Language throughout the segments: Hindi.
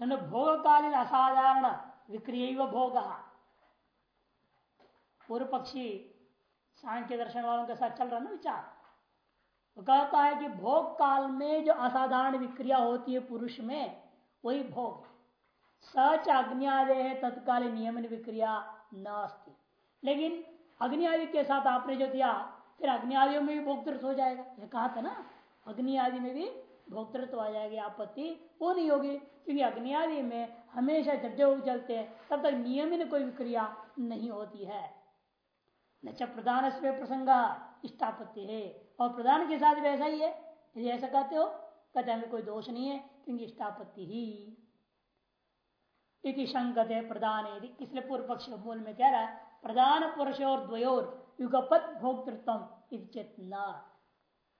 भोगकालीन असाधारण विक्रिय भोग। पूर्व पक्षी सांख्य दर्शन वालों के साथ चल रहा ना विचार। वो कहता है कि भोग काल में जो असाधारण विक्रिया होती है पुरुष में, वही भोग सच अग्नियादे तत्कालीन नियमन विक्रिया न लेकिन अग्नि आदि के साथ आपने जो दिया, फिर अग्नि आदियों में भी भोग हो जाएगा। ये कहा था ना अग्नि आदि में भी भोक्तृत्व आ जाएगी, आपत्ति वो नहीं होगी। क्योंकि अग्नि आदि में हमेशा जब जब चलते हैं, तब तक नियमित कोई विक्रिया नहीं होती है। न प्रधान से प्रसंग, इष्टापत्ति है। और प्रधान के साथ भी ऐसा ही है। यदि ऐसा कहते हो, कहते हमें कोई दोष नहीं है, क्योंकि इष्टापत्ति ही। इति शंकते प्रधान इसलिए पूर्व पक्ष मूल में कह रहा है, प्रधान पुरुष और द्वयोर, युगपत भोक्तृत्व न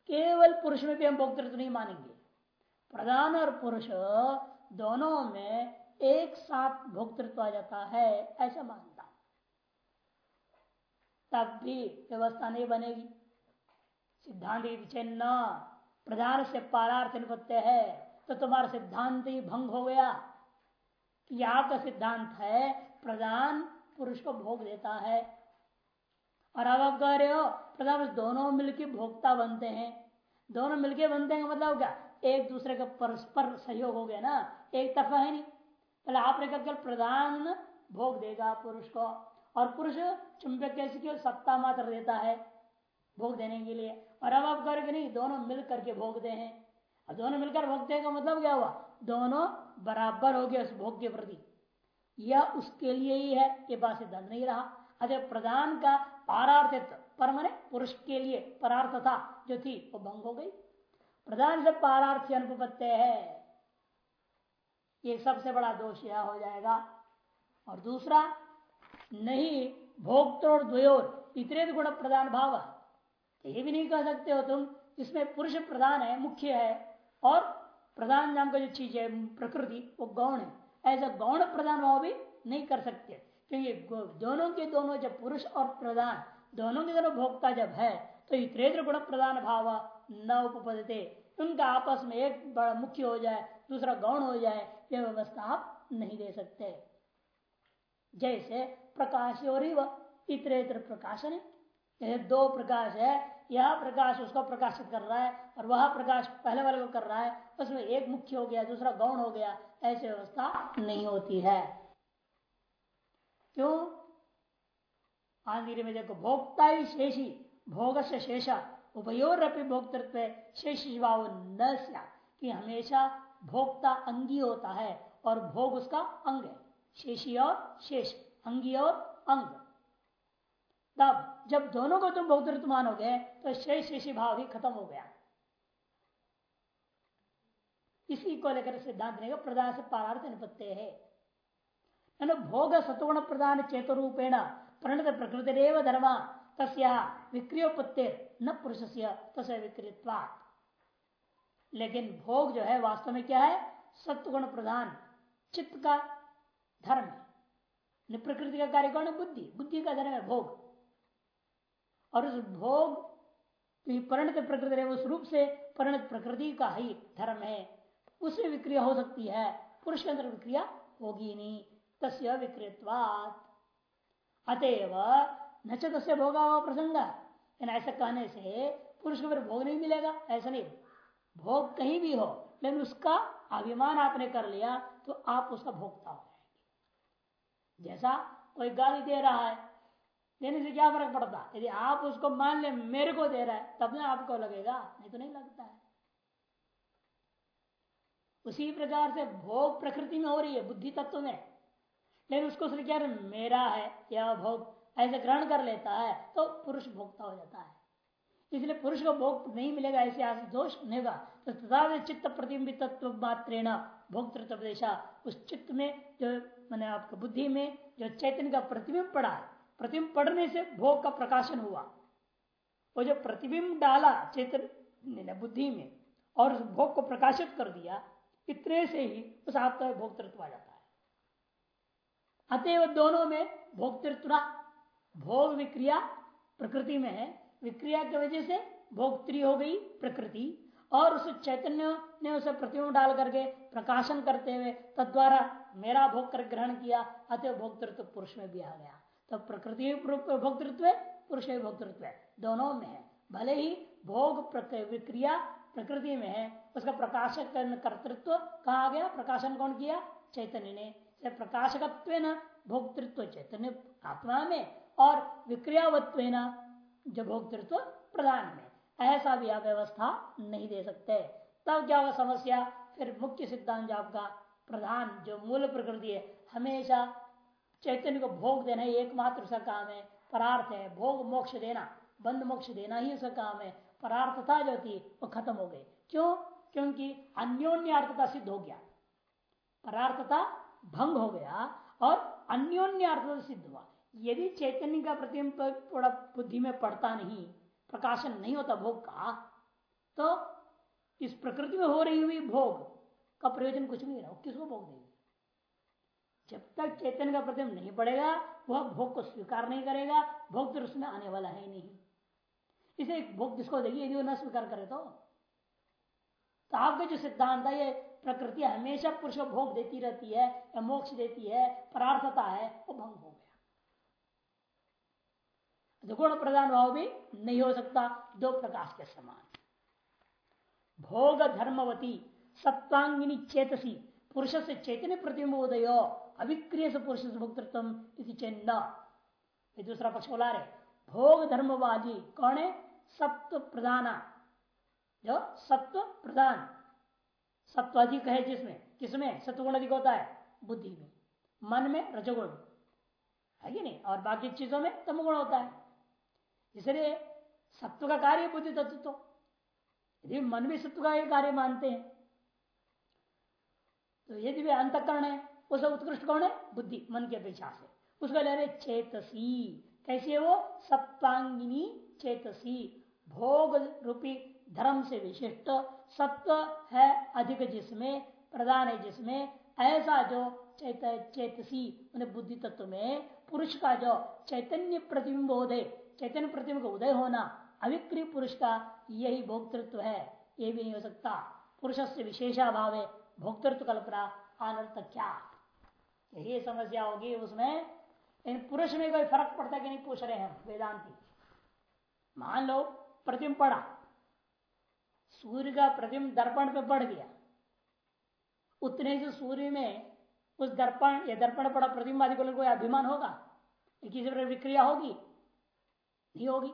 केवल पुरुष में भी हम भोक्तृत्व नहीं मानेंगे। प्रधान और पुरुष दोनों में एक साथ भोक्तृत्व आ जाता है, ऐसा मानता तब भी व्यवस्था नहीं बनेगी। सिद्धांत विचिन्न प्रधान से पारार्थ निपत्य है तो तुम्हारा सिद्धांत ही भंग हो गया। कि आपका सिद्धांत है, प्रधान पुरुष को भोग देता है। और अब आप कह रहे हो, प्रधान दोनों मिलकर भोक्ता बनते हैं। दोनों मिलके बनते हैं मतलब क्या? एक दूसरे का परस्पर सहयोग हो गया ना, एक तरफा है नहीं। पहले आपने कहा प्रधान भोग देगा पुरुष को, और पुरुष चुंबक कैसे क्यों सत्ता मात्र देता है भोग देने के लिए। और अब आप करके नहीं, दोनों मिल करके भोगते हैं। अब दोनों मिलकर भोगते का मतलब क्या हुआ? दोनों बराबर हो गए उस भोग के प्रति। यह उसके लिए ही है, ये बात सिद्धांत नहीं रहा। अतः प्रधान का पारार्थित्व पर मैंने पुरुष के लिए परार्थ था, जो थी, वो भंग हो गई। प्रधान से पारार्थी अनुपत्य है, ये सबसे बड़ा दोष यह हो जाएगा। और दूसरा, नहीं, भोक्त और द्वयोर, इतने गुण प्रधान भाव ये भी नहीं कह सकते हो तुम इसमें पुरुष प्रधान है, मुख्य है, और प्रधान नाम का जो चीज़ है, प्रकृति, वो गौण है। ऐसा गौण प्रधान भाव भी नहीं कर सकते। क्योंकि दोनों के दोनों जब पुरुष और प्रधान, दोनों के दोनों भोक्ता जब है तो इतरेन्द्र गुण प्रधान भाव न उपपदते उनका आपस में एक बड़ा मुख्य हो जाए, दूसरा गौण हो जाए, यह व्यवस्था आप नहीं दे सकते। जैसे प्रकाश और इतरेतर प्रकाशन है। दो प्रकाश है, यह प्रकाश उसको प्रकाशित कर रहा है और वह प्रकाश पहले वाले को कर रहा है, उसमें एक मुख्य हो गया, दूसरा गौण हो गया, ऐसी व्यवस्था नहीं होती है। क्यों? आंधी में देखो भोक्ता ही शेषी भोग से शेषा उभयोर भोक्तृत्व शेष भाव न कि हमेशा भोक्ता अंगी होता है और भोग उसका अंग है। शेषी और शेष, अंगी और अंग। तब जब दोनों को तुम भोक्तृत्व मानोगे तो शेष शेषी भाव ही खत्म हो गया। इसी को लेकर सिद्धांत ने प्रधान से पारार्थ निपत्ते है। भोग सतुगुण प्रधान चेत रूपेण प्रणत प्रकृति धर्म। तस्या विक्रियोपत्ति न पुरुष से तस्य लेकिन भोग जो है, वास्तव में क्या है? सत्वगुण प्रधान। चित्त का धर्म प्रकृति का कार्य कौन है? बुद्धि। बुद्धि का धर्म है भोग। और उस भोग परिणत प्रकृति है उस रूप से परिणत प्रकृति का ही धर्म है। उससे विक्रिया हो सकती है। पुरुष के अंदर विक्रिया होगी नहीं। तस्य विक्रियवाद अतएव न तस्य भोगा हुआ प्रसंग ऐसा कहने से पुरुष को फिर भोग नहीं मिलेगा, ऐसा नहीं। भोग कहीं भी हो, लेकिन उसका अभिमान आपने कर लिया तो आप उसका भोगता हो जैसा कोई गाली दे रहा है, देने से क्या फ़र्क पड़ता? यदि आप उसको मान ले, मेरे को दे रहा है, तब ना आपको लगेगा, नहीं तो नहीं लगता है। उसी प्रकार से भोग प्रकृति में हो रही है, बुद्धि तत्व में। लेकिन उसको क्या मेरा है या भोग ऐसे ग्रहण कर लेता है तो पुरुष भोक्ता हो जाता है। इसलिए पुरुष को भोग नहीं मिलेगा, ऐसे दोष नहीं तो तथा चित्त प्रतिबिंबित मात्रेण भोक्तृत्व उस चित्त में जो मैंने आपका बुद्धि में जो चैतन्य का प्रतिबिंब पड़ा है, प्रतिबिंब पड़ने से भोग का प्रकाशन हुआ। वो जो प्रतिबिंब डाला चैतन्य बुद्धि में और उस भोग को प्रकाशित कर दिया, इतने से ही उस आपका भोक्तृत्व आ जाता है। अतएव दोनों में भोक्तृत्व भोग विक्रिया प्रकृति में है। विक्रिया की वजह से भोक्त्री हो गई प्रकृति और उस चैतन्य ने उसे प्रतिबिंब डाल करके प्रकाशन करते हुए तद्वारा मेरा भोग कर ग्रहण किया, अतः भोक्तृत्व पुरुष में भी आ गया। तो प्रकृति भोक्तृत्व पुरुष में भोक्तृत्व दोनों में है। भले ही भोग विक्रिया प्रकृति में है, उसका प्रकाशक कर्तृत्व कहा गया? प्रकाशन कौन किया? चैतन्य ने। प्रकाशकत्व भोक्तृत्व चैतन्य आत्मा में और विक्रियावत्व जो भोक्तृत्व प्रधान में। ऐसा भी आप व्यवस्था नहीं दे सकते। तब क्या होगा समस्या? फिर मुख्य सिद्धांत जो आपका प्रधान, जो मूल प्रकृति है, हमेशा चैतन्य को भोग देना ही एकमात्र उसका काम है। परार्थ है, भोग मोक्ष देना, बंद मोक्ष देना ही उसका काम है। परार्थता जो थी, वो खत्म हो गई। क्यों? क्योंकि अन्योन्यार्थता सिद्ध हो गया। परार्थता भंग हो गया और अन्योन्यार्थता सिद्ध हुआ यदि चैतन्य का प्रतिबिंब थोड़ा बुद्धि में पड़ता नहीं प्रकाशन नहीं होता भोग का तो इस प्रकृति में हो रही हुई भोग का प्रयोजन कुछ नहीं रहा। किसको भोग देगी? जब तक चैतन्य का प्रतिबिंब नहीं पड़ेगा वह भोग को स्वीकार नहीं करेगा। भोग तो उसमें आने वाला है नहीं। इसे भोग किसको देगी? यदि वो न स्वीकार करे तो, तो आपका जो सिद्धांत है ये प्रकृति हमेशा पुरुष भोग देती रहती है या मोक्ष देती है, परार्थता है, वो भंग हो गया। तो गुण प्रधान भाव भी नहीं हो सकता, दो प्रकाश के समान। भोग धर्मवती सत्वांगिनी चेतसी, पुरुष से चैतन्य प्रतिबोधय अभिक्रिय से पुरुष से भोक्तृत्व चिन्ह दूसरा पक्ष बोला रहे, भोग धर्मवादी कौन है? सत्व प्रधान। जो सत्व प्रधान। सत्व अधिक है जिसमें, किसमें? सत्वगुण अधिक होता है, बुद्धि में। मन में रजोगुण। है कि नहीं? और बाकी चीज़ों में तमगुण होता है। इसलिए सत्व का कार्य बुद्धि तत्व तो। यदि मन भी सत्व का कार्य मानते हैं तो यदि वे अंतकरण है। उसे उत्कृष्ट कौन है? बुद्धि, मन की अपेक्षा से। उसका ले रहे चेतसी। कैसी है वो? सत्वांगिनी चेतसी। भोग रूपी धर्म से विशिष्ट सत्व है अधिक जिसमें, प्रधान है जिसमें, ऐसा जो चैत, चेतसी बुद्धि तत्व में, पुरुष का जो चैतन्य प्रतिबिंब उदय, चैतन्य प्रतिबिंब का उदय होना अविक्री पुरुष का यही भोक्तृत्व है, ये भी नहीं हो सकता। पुरुष से विशेषाभाव है, भोक्तृत्व कल्पना अनर्थ क्या यही समस्या होगी उसमें। इन पुरुष में कोई फ़र्क पड़ता कि नहीं, पूछ रहे हैं वेदांति। मान लो प्रतिम पड़ा। सूर्य का प्रतिम दर्पण पे बढ़ गया। उतने से सूर्य में उस दर्पण, या दर्पण पड़ा प्रतिम्बादि को कोई अभिमान होगा? किसी प्रकार विक्रिया होगी? नहीं होगी।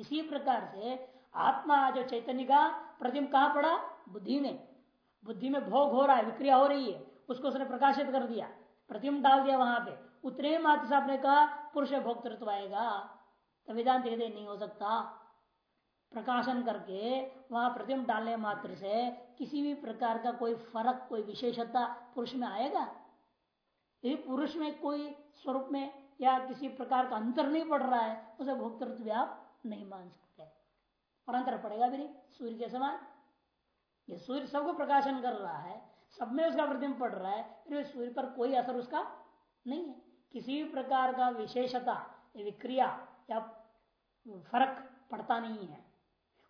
इसी प्रकार से आत्मा जो चैतन्य का प्रतिम कहाँ पड़ा? बुद्धि में। बुद्धि में भोग हो रहा है, विक्रिया हो रही है, उसको उसने प्रकाशित कर दिया। प्रतिम डाल दिया वहाँ पे। उतने मात्र से आपने कहा, पुरुष भोक्तृत्व आएगा। तो वेदांत नहीं हो सकता। प्रकाशन करके वहाँ प्रतिम डालने मात्र से किसी भी प्रकार का कोई फ़र्क, कोई विशेषता पुरुष में आएगा? यदि पुरुष में कोई स्वरूप में या किसी प्रकार का अंतर नहीं पड़ रहा है, उसे भोक्तृत्व आप नहीं मान सकते। और अंतर पड़ेगा भी नहीं, सूर्य के समान। ये सूर्य सबको प्रकाशन कर रहा है, सब में उसका प्रतिबिंब पड़ रहा है, फिर सूर्य पर कोई असर उसका नहीं है। किसी भी प्रकार का विशेषता विक्रिया या फ़र्क पड़ता नहीं है।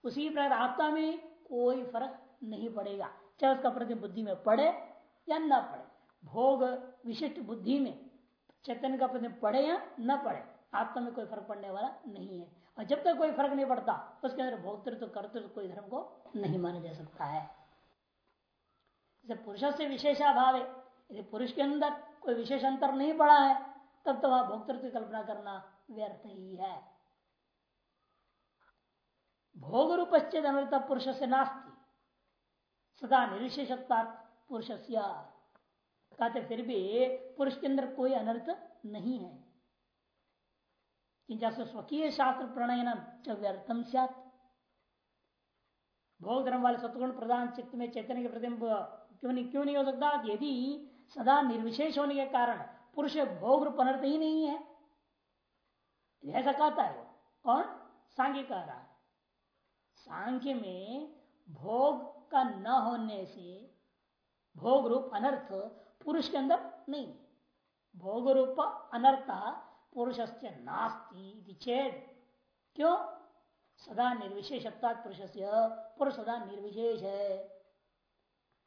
उसी प्रकार आत्मा में कोई फ़र्क नहीं पड़ेगा। चाहे उसका प्रति बुद्धि में पड़े या न पड़े। भोग विशिष्ट बुद्धि में चैतन्य का प्रति पड़े या न पड़े आत्मा में कोई फ़र्क पड़ने वाला नहीं है। और जब तक कोई फ़र्क नहीं पड़ता, उसके अंदर भोक्तृत्व, कर्तृत्व कोई धर्म को नहीं माना जा सकता है। पुरुष से विशेषाभाव है। यदि पुरुष के अंदर कोई विशेष अंतर नहीं पड़ा है, तब तो वह भोक्तृत्व की कल्पना करना व्यर्थ ही है। भोग रूपश्चेद अनर्थ पुरुष से नास्ती। सदा निर्विशेषता पुरुष कहते फिर भी पुरुष के अंदर कोई अनर्थ नहीं है। स्वकीय शास्त्र प्रणयन च व्यर्थम सत भोग धर्म वाले सत्गुण प्रधान चित्त में चैतन्य के प्रतिबिंब क्यों नहीं क्यों नहीं हो सकता? यदि सदा निर्विशेष होने के कारण पुरुष भोग रूप अनर्थ ही नहीं है। ऐसा कहता है वो। कौन? सांख्य कह सांख्य में भोग का न होने से भोग रूप अनर्थ पुरुष के अंदर नहीं। भोग रूप अनर्थ पुरुष से नास्ती चेद। क्यों? सदा निर्विशेषत्वा पुरुष से पुरुष सदा निर्विशेष है।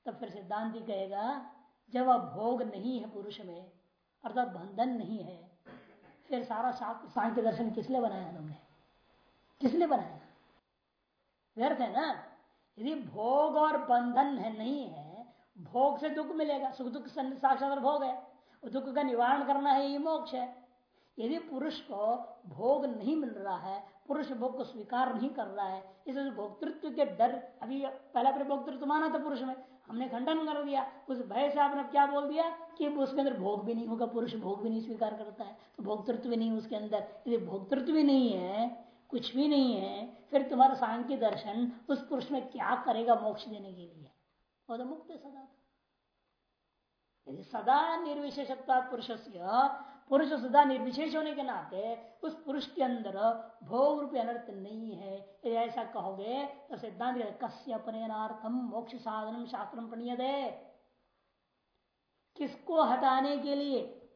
तब फिर सिद्धांति कहेगा, जब वह भोग नहीं है पुरुष में, अर्थात बंधन नहीं है, फिर सारा शास्त्र सांख्य दर्शन किसलिए बनाया तुमने किसलिए बनाया? व्यर्थ है ना? यदि भोग और बंधन है, नहीं है, भोग से दुख मिलेगा। सुख दुख साक्षात भोग है। दुख का निवारण करना है, ये मोक्ष है। यदि पुरुष को भोग नहीं मिल रहा है, पुरुष भोग को स्वीकार नहीं कर रहा है इसलिए भोक्तृत्व के डर, अभी पहला फिर भोक्तृत्व माना था पुरुष में, हमने खंडन कर दिया। उस भय से आपने क्या बोल दिया? कि उसके अंदर भोग भी नहीं होगा, पुरुष भोग भी नहीं स्वीकार करता है तो भोक्तृत्व नहीं उसके अंदर। यदि भोक्तृत्व नहीं है कुछ भी नहीं है, फिर तुम्हारा सांख्य दर्शन उस पुरुष में क्या करेगा मोक्ष देने के लिए? वो तो मुक्त सदा। यदि सदा निर्विशेषता पुरुष पुरुष सदा निर्विशेष होने के नाते उस पुरुष के अंदर भोग रूपी अनर्थ नहीं है। यदि ऐसा कहोगे तो सिद्धांत कस्य अपनेनार्थम मोक्ष साधन शास्त्र प्रणीय दे किसको हटाने के लिए?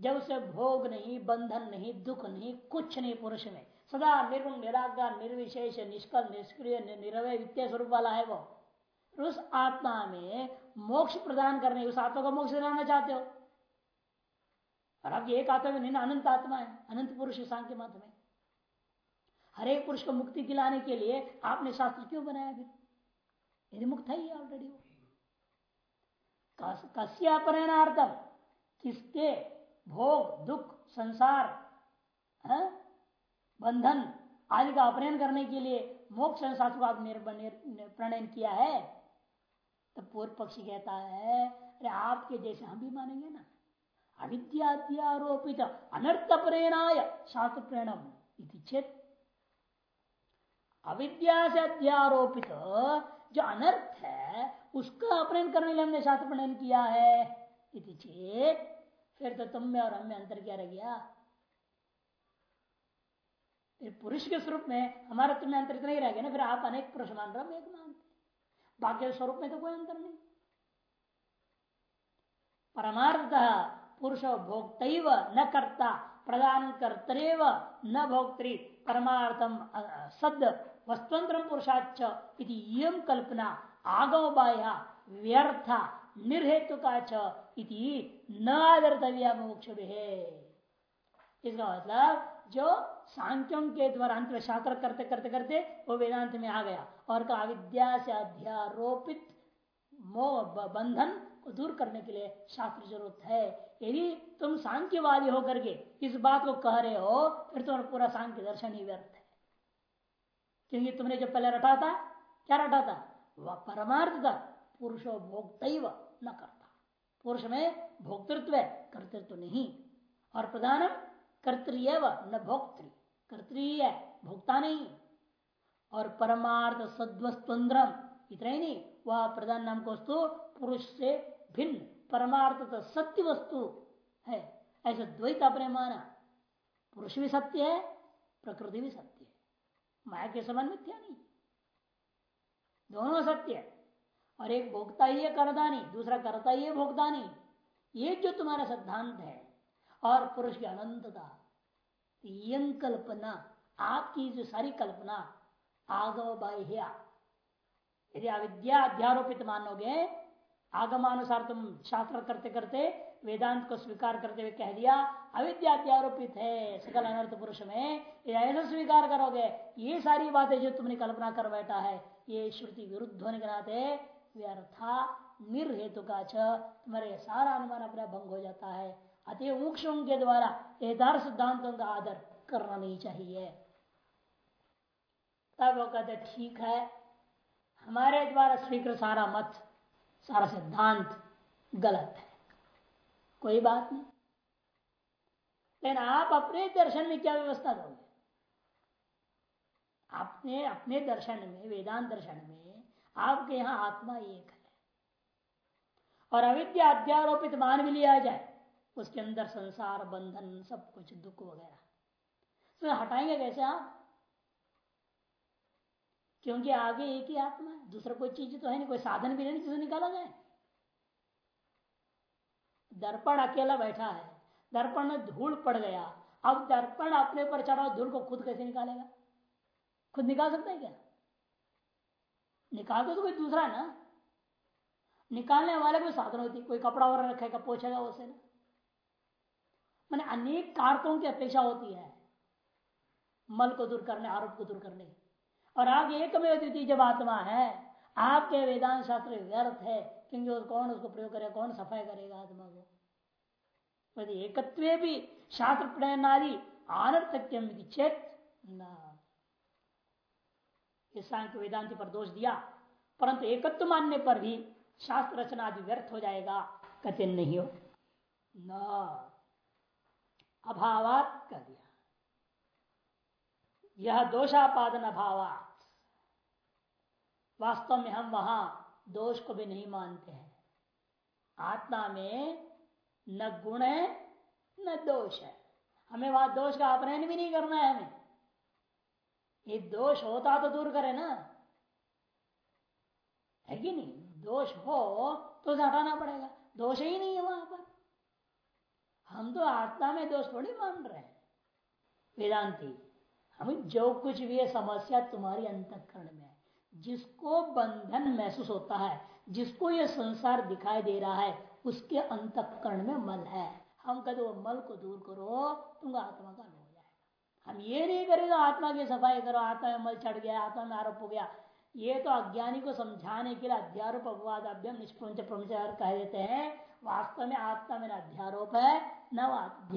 जब उसे भोग नहीं, बंधन नहीं, दुख नहीं, कुछ नहीं पुरुष में। सदा निर्गुण, निराकार, निर्विशेष, निष्कल, निष्क्रिय निरवय, वित्तीय स्वरूप वाला है वो। उस आत्मा में मोक्ष प्रदान करने, उस आत्मा को मोक्ष दिलाना चाहते हो। और अब एक आत्मा में अनंत आत्मा है, अनंत पुरुष सांख्य मत में। हर एक पुरुष को मुक्ति दिलाने के लिए आपने शास्त्र क्यों बनाया फिर? यदि मुक्त है ऑलरेडी वो। कस्या परिणार्थम, किसके? भोग, दुख, संसार, है? बंधन, आदि का अपनयन करने के लिए मोक्ष शास्त्र प्रणयन किया है। तो पूर्व पक्षी कहता है, अरे, आपके जैसे हम भी मानेंगे ना। अविद्यारोपित अनर्थ प्रेणाय शास्त्र प्रेरणम चेत। अविद्या से अध्यारोपित जो अनर्थ है, उसका अपहरण करने के लिए हमने शास्त्र प्रणयन किया है इति चेत। फिर तो तुम में और हमें अंतर क्या रह गया? पुरुष के स्वरूप में हमारा तुम्हें अंतर नहीं रह गया ना, फिर आप अनेक पुरुष मान रहे एक मानते बाकी स्वरूप में तो कोई अंतर नहीं। परमार्थ पुरुष भोक्त न करता, प्रदान कर्तरेव न भोक्तृ परमार्थम सद वस्तंत्र पुरुषाच इम कल्पना, आगम बाह्य व्यर्थ निर्हेतु का न आदर्तव्य मोक्ष इसका मतलब जो सांख्यों के द्वारा अंत में शास्त्र करते करते करते वो वेदांत में आ गया और का अविद्या से अध्यारोपित मोह बंधन को दूर करने के लिए शास्त्र ज़रूरत है। यदि तुम सांख्यवादी होकर के इस बात को कह रहे हो, फिर तुम्हारा पूरा सांख्य दर्शन ही व्यर्थ है। क्योंकि तुमने जो पहले रटा था, क्या रटा था? वह परमार्थ था। पुरुषो भोक्त न करता। पुरुष में भोक्तृत्व कर्तृत्व नहीं। और प्रधान कर्तृव न भोक्तृ। कर्तृय भोक्ता नहीं। और परमार्थ सद्वस्तुन्द्रम इतना ही नहीं, वह प्रधान नाम को वस्तु पुरुष से भिन्न, परमार्थ तो सत्य वस्तु है। ऐसे द्वैत अपने माना। पुरुष भी सत्य है, प्रकृति भी सत्य है। माया के समान मिथ्या नहीं। दोनों सत्य है। और एक भोगता ही है, करता नहीं, दूसरा करता ही है भोगता नहीं। ये जो तुम्हारा सिद्धांत है, और पुरुष की अनंतता यंग कल्पना आपकी जो सारी कल्पना आगव बाह्या। यदि अविद्या अध्यारोपित मानोगे, आगमानुसार तुम शास्त्र करते करते, वेदांत को स्वीकार करते हुए कह दिया, अविद्या अध्यारोपित है, सकल अनर्थ पुरुष में ऐसा स्वीकार करोगे, ये सारी बातें जो तुमने कल्पना कर बैठा है, ये श्रुति विरुद्ध होने के नाते व्यर्था निर्हेतु का तुम्हारे सारा अनुमान अपना भंग हो जाता है। अतः मोक्षों के द्वारा यथार्थ सिद्धांतों का आदर करना नहीं चाहिए। तब वो कहते, ठीक है, हमारे द्वारा स्वीकृत सारा मत, सारा सिद्धांत गलत है। कोई बात नहीं। लेकिन आप अपने दर्शन में क्या व्यवस्था दोगे? आपने अपने दर्शन में, वेदांत दर्शन में, आपके यहाँ आत्मा एक है। और अविद्या अध्यारोपित मान भी लिया जाए उसके अंदर संसार, बंधन, सब कुछ, दुख वगैरह। तो हटाएँगे कैसे आप? क्योंकि आगे एक ही आत्मा है, दूसरा कोई चीज़ तो है नहीं, कोई साधन भी नहीं जिसे निकाला जाए। दर्पण अकेला बैठा है, दर्पण में धूल पड़ गया। अब दर्पण अपने पर चढ़ा, धूल को खुद कैसे निकालेगा? खुद निकाल सकता है क्या? निकाल तो कोई दूसरा है ना? निकालने वाले कोई साधन होती कोई कपड़ा वगैरह रखेगा, पोछेगा उसे ना। मैंने अनेक कारकों की अपेक्षा होती है। मल को दूर करने, आरोप को दूर करने। और आप एक में द्वितीय जब आत्मा है, आपके वेदांत शास्त्र व्यर्थ है, क्योंकि कौन उसको प्रयोग करेगा, कौन सफ़ाई करेगा आत्मा को? यदि एकत्व भी शास्त्र प्रणयनादि आनर्थक्यम चेत न। सांख्य वेदांति पर दोष दिया, परंतु एकत्व मानने पर भी शास्त्र रचना आदि व्यर्थ हो जाएगा कथिन नहीं हो न। अभावात कर दिया। यह दोषापादन अभावात। वास्तव में हम वहाँ दोष को भी नहीं मानते हैं। आत्मा में न गुण है, न दोष है। हमें वहाँ दोष का अपनयन भी नहीं करना है हमें। ये दोष होता तो दूर करे ना। है कि नहीं? दोष हो तो उसे हटाना पड़ेगा। दोष ही नहीं है वहाँ पर। हम तो आत्मा में दोष थोड़ी मान रहे हैं। वेदांति, हम जो कुछ भी है, समस्या तुम्हारी अंतकरण में जिसको बंधन महसूस होता है, जिसको ये संसार दिखाई दे रहा है, उसके अंतकरण में मल है। हम कहते वो मल को दूर करो तुमका आत्मा का हो जाएगा। हम ये नहीं करेगा, आत्मा की सफ़ाई करो, आत्मा में मल चढ़ गया, आत्मा में आरोप हो गया। ये तो अज्ञानी को समझाने के लिए अध्यारोप अपवाद अभ्यम निष्प्रंच प्रमचार कह देते हैं। वास्तव में आत्मा में न है, न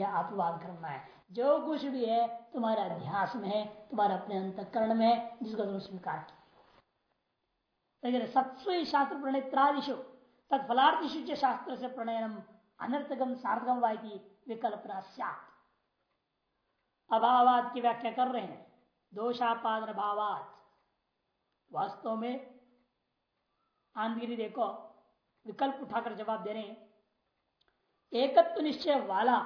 अपवाद करना है। जो कुछ भी है, तुम्हारे अध्यास में है, तुम्हारे अपने अंतकरण में है, जिसको तुम स्वीकार किया। सत्स्व शास्त्र प्रणित्रादिशु तत्फलार्थिशु शास्त्र से प्रणयनम अनर्थकम सार्थकम वाई विकल्पना सात अभावाद की व्याख्या कर रहे हैं। दोषापादन भावात वास्तव में, आंधगिरी देखो, विकल्प उठाकर जवाब दे रहे हैं एकत्व निश्चय वाला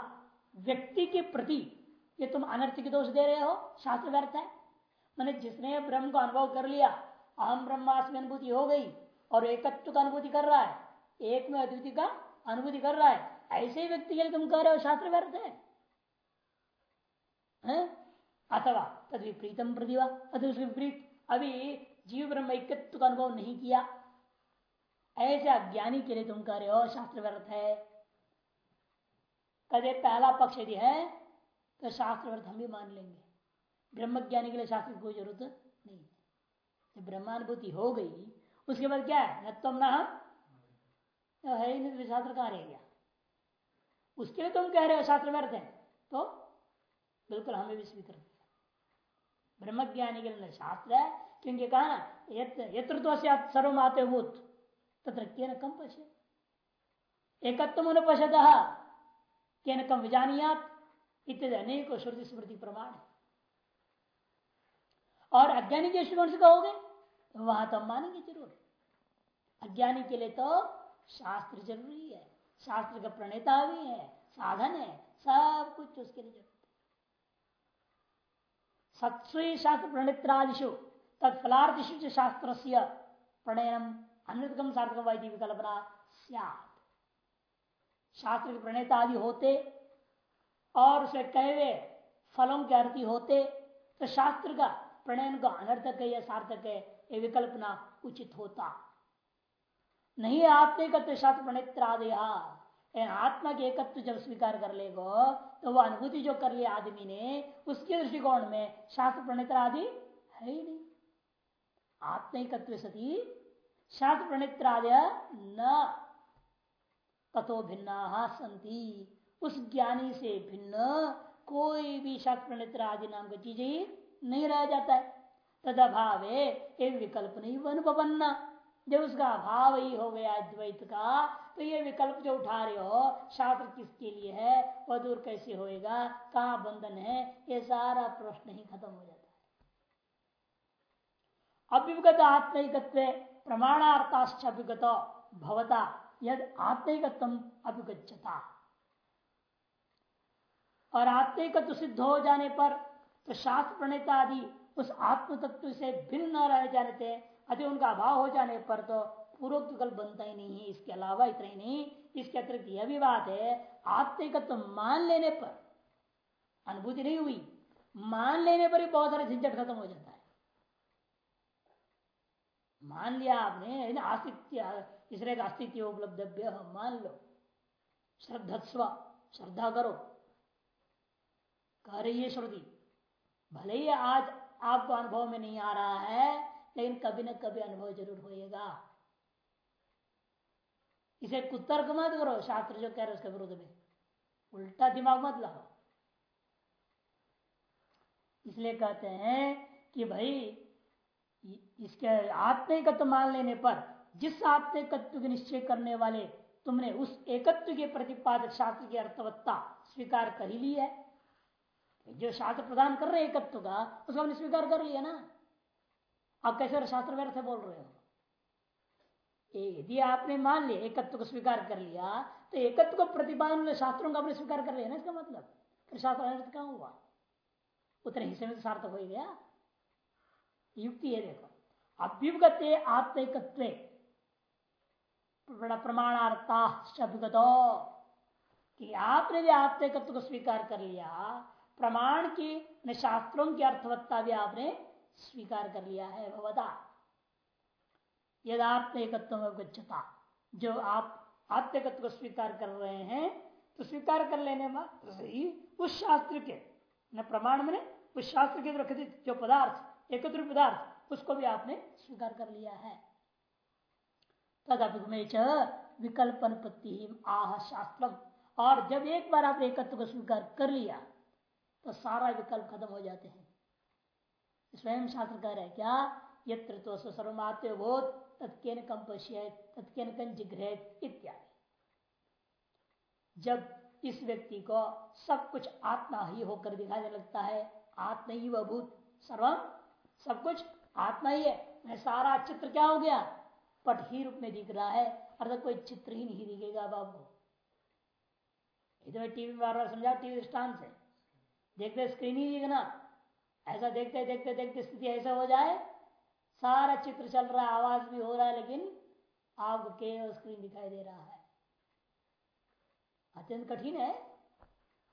व्यक्ति के प्रति ये तुम अनर्थ की दोष दे रहे हो, शास्त्र व्यर्थ है। मैंने जिसने ब्रह्म को अनुभव कर लिया, अहम ब्रह्मास्म अनुभूति हो गई और एकत्व का अनुभूति कर रहा है। एक में अद्वितीय का अनुभूति कर रहा है। ऐसे व्यक्ति के लिए तुम कह रहे हो, शास्त्र व्यर्थ है? अथवा तद विपरीतम प्रतिभा विपरीत। अभी जीव ब्रह्म एकत्व का अनुभव नहीं किया। ऐसे अज्ञानी के लिए तुम कह रहे हो, शास्त्र व्यर्थ है। कदे पहला पक्ष यदि है तो शास्त्र व्यर्थ हम भी मान लेंगे। ब्रह्म ज्ञानी के लिए शास्त्र की कोई ज़रूरत नहीं है। ब्रह्मानुभूति हो गई, उसके बाद क्या है? न तुम ना तो है ही नहीं तो शास्त्र कहा रह गया। उसके लिए तुम कह रहे हो शास्त्र व्यर्थ है। तो बिल्कुल हमें भी स्वीकृत ब्रह्मज्ञानी के लिए शास्त्र है, क्योंकि कहा ना, यत्र तो सर्वमाते भूत, तत्र के न कम पश्य एकत्व पश्यत। के कम विजानियात इत्यादि अनेक श्रुति स्मृति प्रमाण है। और अज्ञानी के दृष्टिकोण से कहोगे तो वहाँ तो मानेंगे ज़रूर। अज्ञानी के लिए तो शास्त्र ज़रूरी है। शास्त्र का प्रणेता भी है, साधन है, सब कुछ उसके लिए ज़रूरी सत्सु शास्त्र प्रणित्रादिशु तत्फलार्थिशु शास्त्र से प्रणयनम अन्यतम सार्थक वैदिक विकल्पना शास्त्र के प्रणेता आदि होते और उसे कहे फलों के अर्थी होते तो शास्त्र का प्रणयन का अनर्थक है या सार्थक है, ये विकल्पना उचित होता। नहीं आत्मिकत्व शास्त्र प्रणेत्रादया आत्मा के एकत्व जब स्वीकार कर लेगो तो वह अनुभूति जो कर लिया आदमी ने, उसके दृष्टिकोण में शास्त्र प्रणेत्र आदि है ही नहीं। आत्मिकत्व सती शास्त्र प्रणित्रादय न तथो भिन्ना संति उस ज्ञानी से भिन्न कोई भी शास्त्र प्रणित्र आदि नाम की चीज़ ही नहीं रह जाता है। तदभाव एक विकल्प नहीं अनुपन्ना जब उसका अभाव ही हो गया द्वैत का तो ये विकल्प जो उठा रहे हो, शास्त्र किसके लिए है, वह दूर कैसे होएगा, कहा बंधन है, ये सारा प्रश्न ही खत्म हो जाता है। अभ्युगत आत्मिकत्व प्रमाणार्थाश्च अभिगत भवता। यद आत्मिकत्व अभिगछता और आत्मिकत्व सिद्ध हो जाने पर तो शास्त्र प्रणेता आदि उस आत्म तत्व से भिन्न न रह जाने थे, अति उनका अभाव हो जाने पर तो पूर्वोक्त विकल्प बनता ही नहीं है, इसके अलावा इतना ही नहीं। इसके अतिरिक्त यह भी बात है, आत्मिकत्व मान लेने पर अनुभूति नहीं हुई, मान लेने पर ही बहुत सारे झंझट खत्म हो जाता है। मान लिया आपने अस्तित्व इसलिए अस्तित्व उपलब्धव्य मान लो। श्रद्धस्व, श्रद्धा करो। है श्रुति। भले ही आज आपको अनुभव में नहीं आ रहा है, लेकिन कभी न कभी अनुभव ज़रूर होएगा। इसे कुतर्क मत करो, शास्त्र जो कह रहे उसके विरुद्ध में। उल्टा दिमाग मत लगाओ। इसलिए कहते हैं कि भाई, इसके आत्मिकत्व मान लेने पर जिस आत्मिकत्व के निश्चय करने वाले तुमने उस एकत्व के प्रतिपादक शास्त्र की अर्थवत्ता स्वीकार कर ही ली है। जो शास्त्र प्रदान कर रहे एकत्व का, उसको हमने स्वीकार कर लिया ना। आप कैसे शास्त्र व्यर्थ बोल रहे हो? यदि आपने मान लिया, एकत्व को स्वीकार कर लिया तो एकत्व को प्रतिपादन शास्त्रों का आपने स्वीकार कर लिया ना इसका मतलब? फिर शास्त्र अर्थ कहा हुआ? उतने हिस्से में तो सार्थक हो गया। युक्ति है देखो। अभ्युगत आत्मिकत्व प्रमाणार्था कि आपने भी आत्मिकत्व को स्वीकार कर लिया, प्रमाण की शास्त्रों की अर्थवत्ता भी आपने स्वीकार कर लिया है, भगवता। यदात्मिकत्व गच्छता। जो आप आत्मिकत्व को स्वीकार कर रहे हैं तो स्वीकार कर लेने उस शास्त्र के। न प्रमाण में उस शास्त्र के जो पदार्थ एकत्र पदार्थ, उसको भी आपने स्वीकार कर लिया है। तदभिगमे विकल्पन पत्ति आह शास्त्रम और जब एक बार आपने एकत्व को स्वीकार कर लिया तो सारा विकल्प खत्म हो जाते हैं। स्वयं शास्त्र कह रहे क्या? यत्र तो सर्वमात्य बोध तत्केन कम पश्यत तत्केन कन जिग्रहित इत्यादि। जब इस व्यक्ति को सब कुछ आत्मा ही होकर दिखाने लगता है, आत्मा ही वह भूत सर्वम सब कुछ आत्मा ही है, मैं सारा चित्र क्या हो गया? पट ही रूप में दिख रहा है, अर्थात कोई चित्र ही नहीं दिखेगा बाबू। इधर टीवी बार बार समझा, टीवी स्टान से देखते स्क्रीन ही दिखना। ऐसा देखते देखते देखते स्थिति ऐसा हो जाए, सारा चित्र चल रहा है आवाज़ भी हो रहा है लेकिन आपको केवल स्क्रीन दिखाई दे रहा है। अत्यंत कठिन है,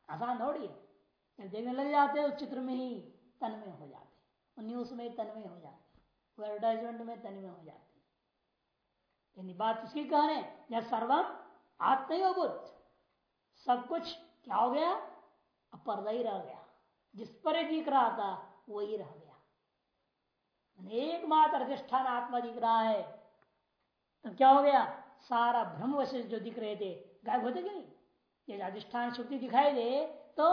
आसान थोड़ी है। देखने लग जाते हैं, उस चित्र में ही तन्मय हो जाते न्यूज़ में तन्मय हो जाते एडवर्टाइजमेंट में तन्मय हो जाते यानी बात उसकी कह रहे हैं सर्वम आत्मयोबुद्ध सब कुछ क्या हो गया? पर्दा ही रह गया। जिस पर दिख रहा था, वही रह गया। एकमात्र अधिष्ठान आत्मा दिख रहा है। तो क्या हो गया? सारा भ्रम वशिष्ठ जो दिख रहे थे, गायब होते कि नहीं ये अधिष्ठान शुक्ति दिखाई दे तो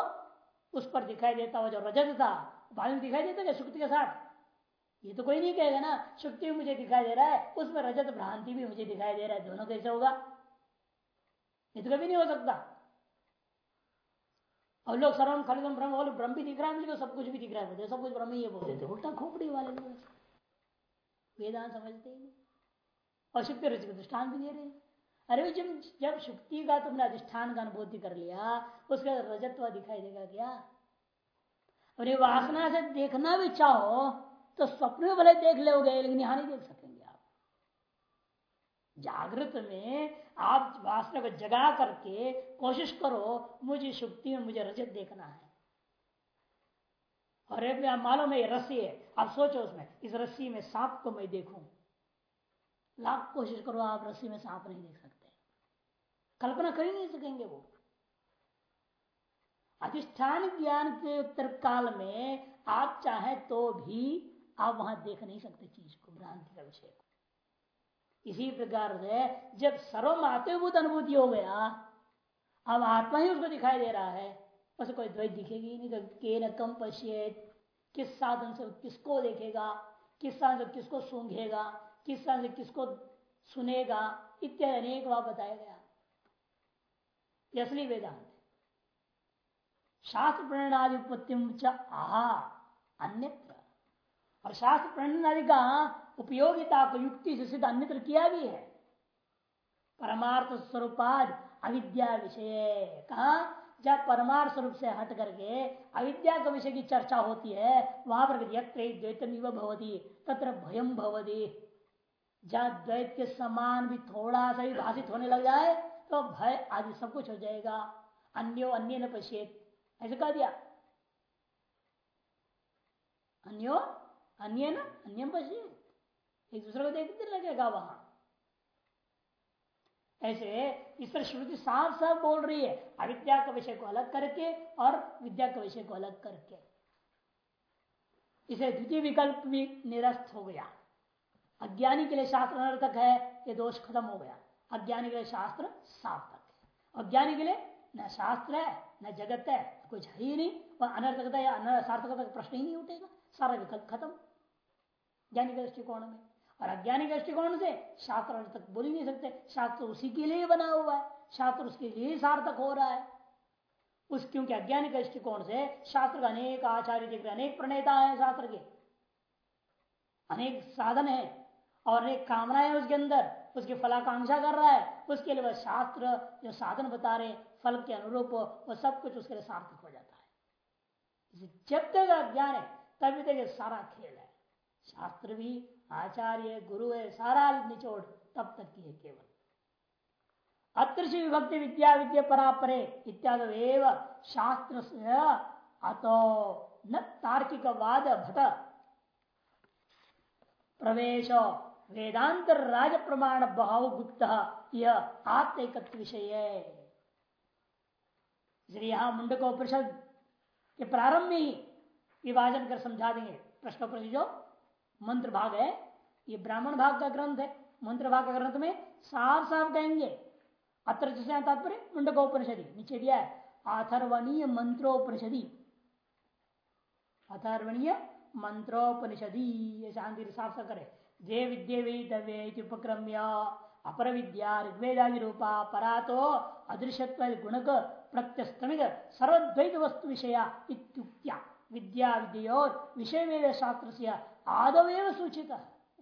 उस पर दिखाई देता वो जो रजत था बाद में दिखाई देता क्या शुक्ति के साथ? ये तो कोई नहीं कहेगा ना शुक्ति भी मुझे दिखाई दे रहा है, उसमें रजत भ्रांति भी मुझे दिखाई दे रहा है, दोनों कैसे होगा? ये तो कभी नहीं हो सकता। और लोग सर्वम खलिदम ब्रह्म, बोले, ब्रह्म भी दिख रहा है मुझे सब कुछ भी दिख रहा है सब कुछ ब्रह्म ही बोलते थे, उल्टा खोपड़ी वाले लोग। वेदांत समझते ही और शुक्ति रचित दृष्टान भी दे रहे अरे जब जब शुक्ति का तुमने अधिष्ठान का अनुभूति कर लिया, उसका रजत्व दिखाई देगा क्या? अरे वासना से देखना भी चाहो तो स्वप्न में भले देख लोगे, लेकिन यहाँ नहीं देख सकेंगे आप। जागृत में आप वासना को जगा करके कोशिश करो, मुझे शुक्ति में मुझे रजत देखना है। और एक मालूम है रस्सी है, आप सोचो उसमें, इस रस्सी में सांप को मैं देखूँ। लाख कोशिश करो, आप रस्सी में सांप नहीं देख सकते। कल्पना कर ही नहीं सकेंगे वो। अधिष्ठान ज्ञान के उत्तर काल में आप चाहे तो भी आप वहाँ देख नहीं सकते चीज़ को, भ्रांति का विषय को। इसी प्रकार से जब सर्व आत्मभूत अनुभूति हो गया अब आत्मा ही उसको दिखाई दे रहा है, उसे कोई द्वैत दिखेगी नहीं तो के न कम पश्येत, किस साधन से किसको देखेगा, किस साधन से किसको सूंघेगा, किस साधन से किसको सुनेगा, इत्यादि अनेक बार बताया गया। असली वेदांत। शास्त्र प्रणादि उत्पत्ति आहा अन्यत्र और शास्त्र प्रणादि का उपयोगिता को युक्ति से सिद्ध अन्यत्र किया भी है। परमार्थ स्वरूपाद अविद्या विषय। कहा? जब परमार्थ स्वरूप से हट करके अविद्या के विषय की चर्चा होती है, वहाँ पर द्वैतम भवती, तत्र भयम भवती। जहाँ द्वैत के समान भी थोड़ा सा भी भाषित होने लग जाए तो भय आदि सब कुछ हो जाएगा। अन्यो अन्य न पश्येत। ऐसे कह दिया। अन्यो अन्य ना? अन्य पश्येत एक दूसरे को देखते लगेगा वहाँ। ऐसे इस तरह श्रुति साफ़ साफ़ बोल रही है, अविद्या का विषय को अलग करके और विद्या का विषय को अलग करके। इसे द्वितीय विकल्प भी निरस्त हो गया। अज्ञानी के लिए शास्त्र अनर्थक है, ये दोष खत्म हो गया। अज्ञानी के लिए शास्त्र सार्थक है। अज्ञानी के लिए न शास्त्र है, न जगत है कुछ है ही नहीं और अनर्थकता या सार्थकता का प्रश्न ही नहीं उठेगा। सारा विकल्प खत्म। ज्ञानी दृष्टिकोण में। और अज्ञानी दृष्टिकोण से शास्त्र तक बोल ही नहीं सकते। शास्त्र उसी के लिए बना हुआ है। शास्त्र उसके लिए सार्थक हो रहा है। उस क्योंकि अज्ञानी दृष्टिकोण से शास्त्र का अनेक आचार्य दिख रहे अनेक प्रणेता है शास्त्र के। अनेक साधन है और अनेक कामनाएँ उसके अंदर। उसकी फलाकांक्षा कर रहा है। उसके लिए वह शास्त्र जो साधन बता रहे फल के अनुरूप वह सब कुछ उसके लिए सार्थक हो जाता है। जब तक अज्ञान है, तभी तक सारा खेल है। शास्त्र भी, आचार्य, गुरु है, सारा निचोड़, तब तक की है केवल। अदृश विभक्ति विद्या विद्या परापरे इत्यादि शास्त्र अतो न तार्किक वाद भट प्रवेश वेदांत राज प्रमाण भाव गुप्त यह आत्मक विषय है इसलिए यहाँ मुंडकोपनिषद के प्रारंभ में ही विभाजन कर समझा देंगे। प्रश्न जो मंत्र भाग है, ये ब्राह्मण भाग का ग्रंथ है। मंत्र भाग का ग्रंथ में साफ़ साफ़ कहेंगे। अत्र जिसे तात्पर्य, मुंडकोपनिषदि, नीचे दिया है, अथर्वणीय मंत्रोपनिषदि। अथर्वणीय मंत्रोपनिषदि शांति साफ़ साफ़ करे। जे विद्य वेदव्य उपक्रम्य, अपर विद्या ऋग्वेदादि रूपा परा तो अदृश्यत्व गुणक प्रत्यस्तमिक सर्वद्वैत वस्तु विषया विद्या विद्या और विषय वेद शास्त्र से आदव सूचित।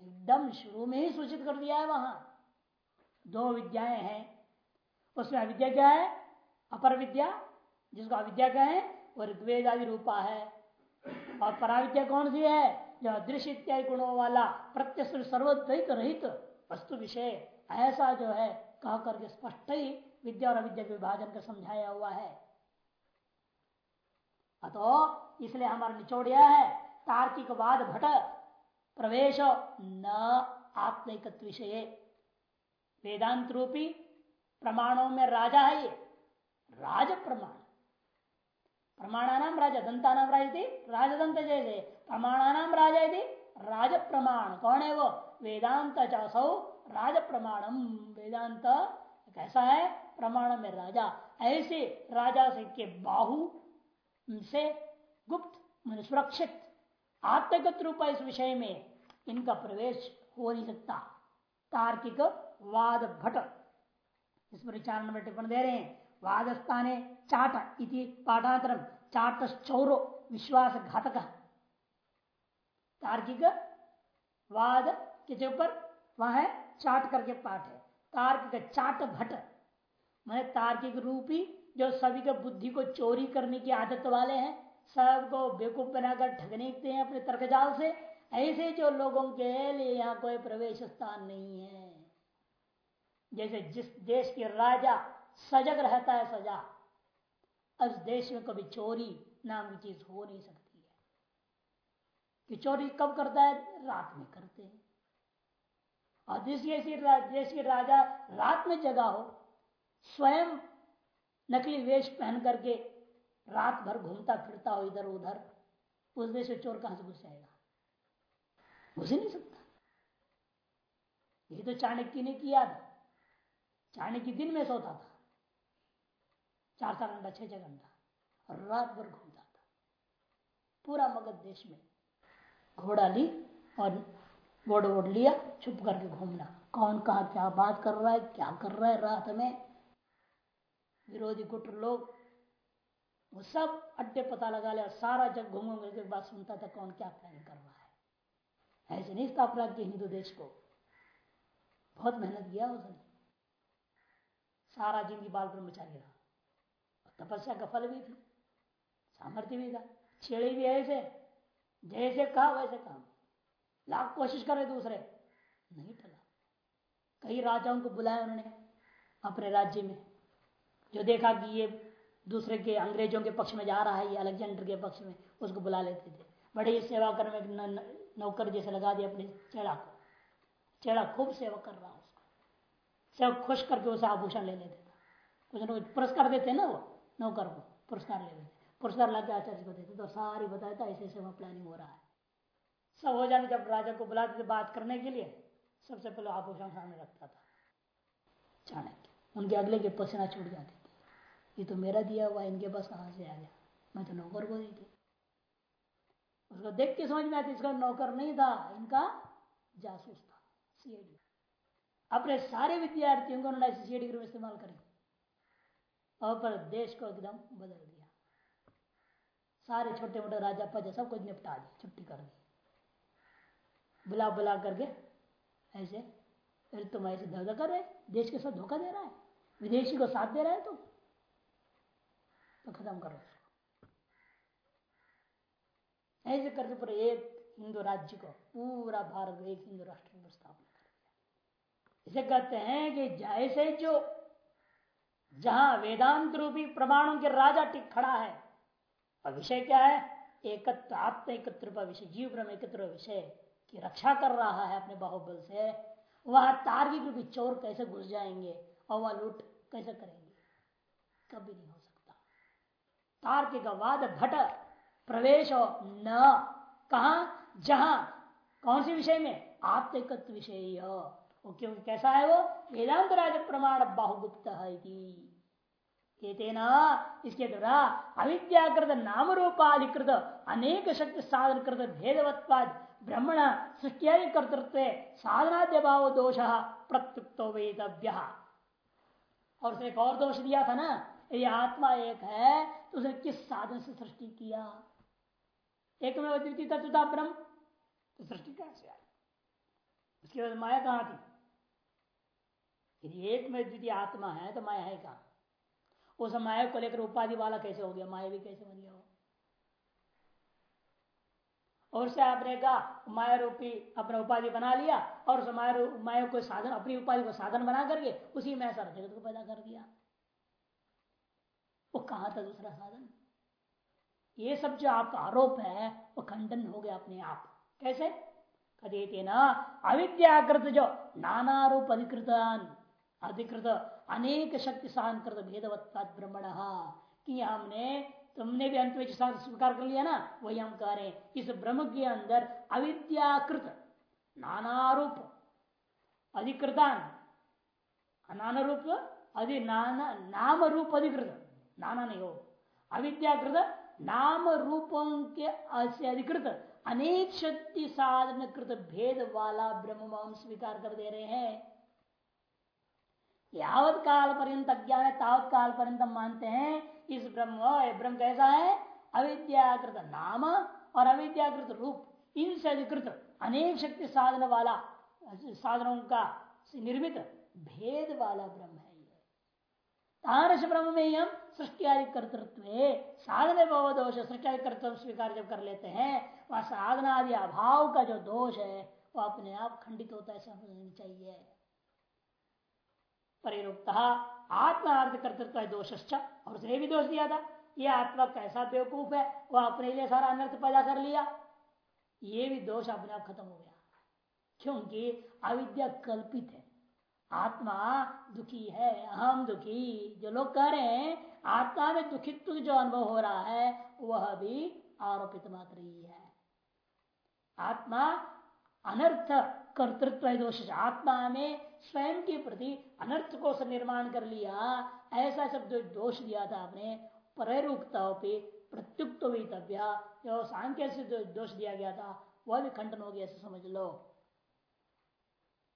एकदम शुरू में ही सूचित कर दिया है वहाँ। दो विद्याएँ हैं। उसमें अविद्या क्या है? अपर विद्या, जिसको अविद्या कहें, वो ऋग्वेद आदि रूपा है। और पराविद्या कौन सी है? जो अदृश्य इत्यादि गुणों वाला, प्रत्यक्ष, सर्वद्वैत रहित वस्तु विषय। ऐसा जो है, कह करके स्पष्ट ही विद्या और अविद्या के विभाजन का समझाया हुआ है। अतो इसलिए हमारा निचोड़ यह है, तार्किकवाद भट प्रवेश न आत्मिक विषय वेदांत रूपी प्रमाणों में राजा है ये। राज प्रमाण प्रमाणानाम राजा दंता नाम राज थी राजदंत जैसे प्रमाणानाम राजा थी राज प्रमाण कौन है वो? वेदांत चासौ राज प्रमाणम वेदांत कैसा है? प्रमाण में राजा। ऐसे राजा से के बाहु से गुप्त सुरक्षित। आत्मगत रूप इस विषय में। इनका प्रवेश हो नहीं सकता। तार्किक वाद भट इस पर चार नंबर टिप्पणी दे रहे हैं। वादस्थाने चाट इति पाठांतरम। चाट चौरो विश्वास घातक तार्किक वाद के ऊपर वहाँ है, चाट करके पाठ है। तार्किक चाट भट मैंने तार्किक रूपी जो सभी के बुद्धि को चोरी करने की आदत वाले हैं सबको बेकूफ बनाकर ठगने हैं अपने तर्कजाल से। ऐसे जो लोगों के लिए यहाँ कोई प्रवेश स्थान नहीं है। जैसे जिस देश के राजा सजग रहता है सजा, उस देश में कभी चोरी नाम की चीज़ हो नहीं सकती है। कि चोरी कब करता है? रात में करते हैं। और जिस देश के राजा रात में जगा हो, स्वयं नकली वेश पहन करके रात भर घूमता, फिरता हो इधर उधर उस देश में चोर कहाँ से घुस जाएगा घुस ही नहीं सकता। ये तो चाणक्य ने किया था। चाणक्य दिन में सोता था। चार चार घंटा छह छह घंटा और रात भर घूमता था। पूरा मगध देश में घोड़ा ली और वोड वोड लिया, छुप करके घूमना। कौन कहा क्या बात कर रहा है, क्या कर रहा है रात में? विरोधी गुट लोग वो सब अड्डे पता लगा लिया सारा जग घूम घूम के बाद सुनता था कौन क्या प्लान कर रहा है। ऐसे नहीं स्थापना की हिंदू देश को। बहुत मेहनत किया उसने। सारा ज़िंदगी बाल ब्रह्मचारी रहा। तपस्या का फल भी थी, सामर्थ्य भी था, छेड़े भी ऐसे, जैसे कहा वैसे काम लाख कोशिश करे दूसरे, नहीं टला। कई राजाओं को बुलाया उन्होंने अपने राज्य में, जो देखा कि ये दूसरे के अंग्रेज़ों के पक्ष में जा रहा है, ये अलेक्जेंडर के पक्ष में, उसको बुला लेते थे। बड़े ही सेवा कर में नौकर जैसे लगा दिया अपने चेड़ा को। चेड़ा खूब सेवा कर रहा उसका। सब खुश करके उसे आभूषण ले लेते था। कुछ ना कुछ पुरस्कार देते ना वो, नौकर को, पुरस्कार ले लेते पुरस्कार लाके आचार्य को देते तो सारी बताया था, ऐसे ऐसे प्लानिंग हो रहा है। सब हो जाने जब राजा को बुलाते थे बात करने के लिए, सबसे पहले आभूषण सामने रखता था। चाणक्य, उनके अगले के पसीना छूट जाते ये तो मेरा दिया हुआ इनके पास कहाँ से आ गया? मैं तो नौकर को दी थी। उसको देख के समझ में आती इसका नौकर नहीं था, इनका जासूस था सीआईडी अपने सारे विद्यार्थियों को उन्होंने सीआईडी के इस्तेमाल करें। और पर देश को एकदम बदल दिया। सारे छोटे मोटे राजा पजा सब कुछ निपटा दिया, छुट्टी कर दी। बुला बुला करके ऐसे फिर तुम ऐसे धोखा कर रहे देश के साथ धोखा दे रहा है? विदेशी को साथ दे रहा है तुम? तो खत्म करो ऐसे करके पूरे एक हिंदू राज्य को पूरा भारत एक हिंदू राष्ट्र की स्थापना कर इसे कहते हैं कि जैसे जो जहाँ वेदांत रूपी प्रमाणों के राजा टिक खड़ा है और विषय क्या है? एकत्र, आत्म एकत्र विषय, जीव ब्रह्म एकत्र विषय की रक्षा कर रहा है अपने बाहुबल से। वह तार्किक रूपी चोर कैसे घुस जाएँगे और वह लूट कैसे करेंगे? कभी नहीं तार्किक वाद घट, प्रवेश न। कहा? जहाँ। कौन से विषय में? आत्मकत्व विषय। क्योंकि कैसा है वो? वेदांत राज प्रमाण बाहुगुप्त है इसके द्वारा अविद्याकृत नाम रूपाधिकृत अनेक शक्ति साधन कृत भेदवत्वाद, ब्रह्मण सृष्टि कर्तृत्व साधनाद्य भाव दोष प्रत्युक्त वेदव्य। और उसने एक और दोष दिया था ना? यदि आत्मा एक है तो उसने किस साधन से सृष्टि किया? एक में द्वितीय तत्व था, ब्रह्म। तो सृष्टि कैसे आई? उसके बाद माया कहाँ थी? यदि एक में द्वितीय आत्मा है तो माया है कहा? उस माया को लेकर उपाधि वाला कैसे हो गया? माया भी कैसे बन गया और से आपने कहा, माया रूपी अपना उपाधि बना लिया, और उस माया माया को साधन, अपनी उपाधि को साधन बना करके उसी में सारा जगत को पैदा कर दिया। वो कहा था दूसरा साधन? ये सब जो आपका आरोप है, वो खंडन हो गया अपने आप। कैसे? कदे ना अविद्याकृत जो नाना रूप अधिकृत अधिकृत अनेक शक्ति सहन कृत भेदवत्ता ब्रह्मण, कि हमने, तुमने भी अंत में स्वीकार कर लिया ना, वही हम कह रहे हैं। इस ब्रह्म के अंदर अविद्याकृत नाना रूप अधिकृतान नाना रूप अधि नाना नाम रूप अधिकृत। नाना नहीं हो अविद्याकृत नाम रूपों के अधिकृत अनेक शक्ति साधन कृत भेद वाला ब्रह्म स्वीकार कर दे रहे हैं यावत काल पर्यंत अज्ञान है तावत काल पर्यंत मानते हैं इस ब्रह्म ब्रह्म कैसा है अविद्याकृत नाम और अविद्याकृत रूप इनसे अधिकृत अनेक शक्ति साधन वाला साधनों का निर्मित भेद वाला ब्रह्म है तारस ब्रह्म में हम सृष्टि आदि कर्तृत्व साधन दोष सृष्टि आदि कर्तव्य स्वीकार जब कर लेते हैं। वह साधना आदि अभाव का जो दोष है वह अपने आप खंडित होता है, समझनी चाहिए। परिरुक्त आत्मार्थ कर्तृत्व दोष और उसने भी दोष दिया था यह आत्मा कैसा बेवकूफ़ है वह अपने लिए सारा अनर्थ पैदा कर लिया। ये भी दोष अपने आप खत्म हो गया। क्योंकि अविद्या कल्पित है। आत्मा दुखी है, अहम दुखी। जो लोग कह रहे हैं आत्मा में दुखित्व जो अनुभव हो रहा है, वह भी आरोपित मात्र ही है। आत्मा अनर्थ कर्तृत्व दोष आत्मा में स्वयं के प्रति अनर्थ को निर्माण कर लिया। ऐसा जो दोष दिया था आपने। परुक्ता पे प्रत्युक्त जो सांख्य से जो दोष दिया गया था, वह भी खंडन हो गया, ऐसे समझ लो।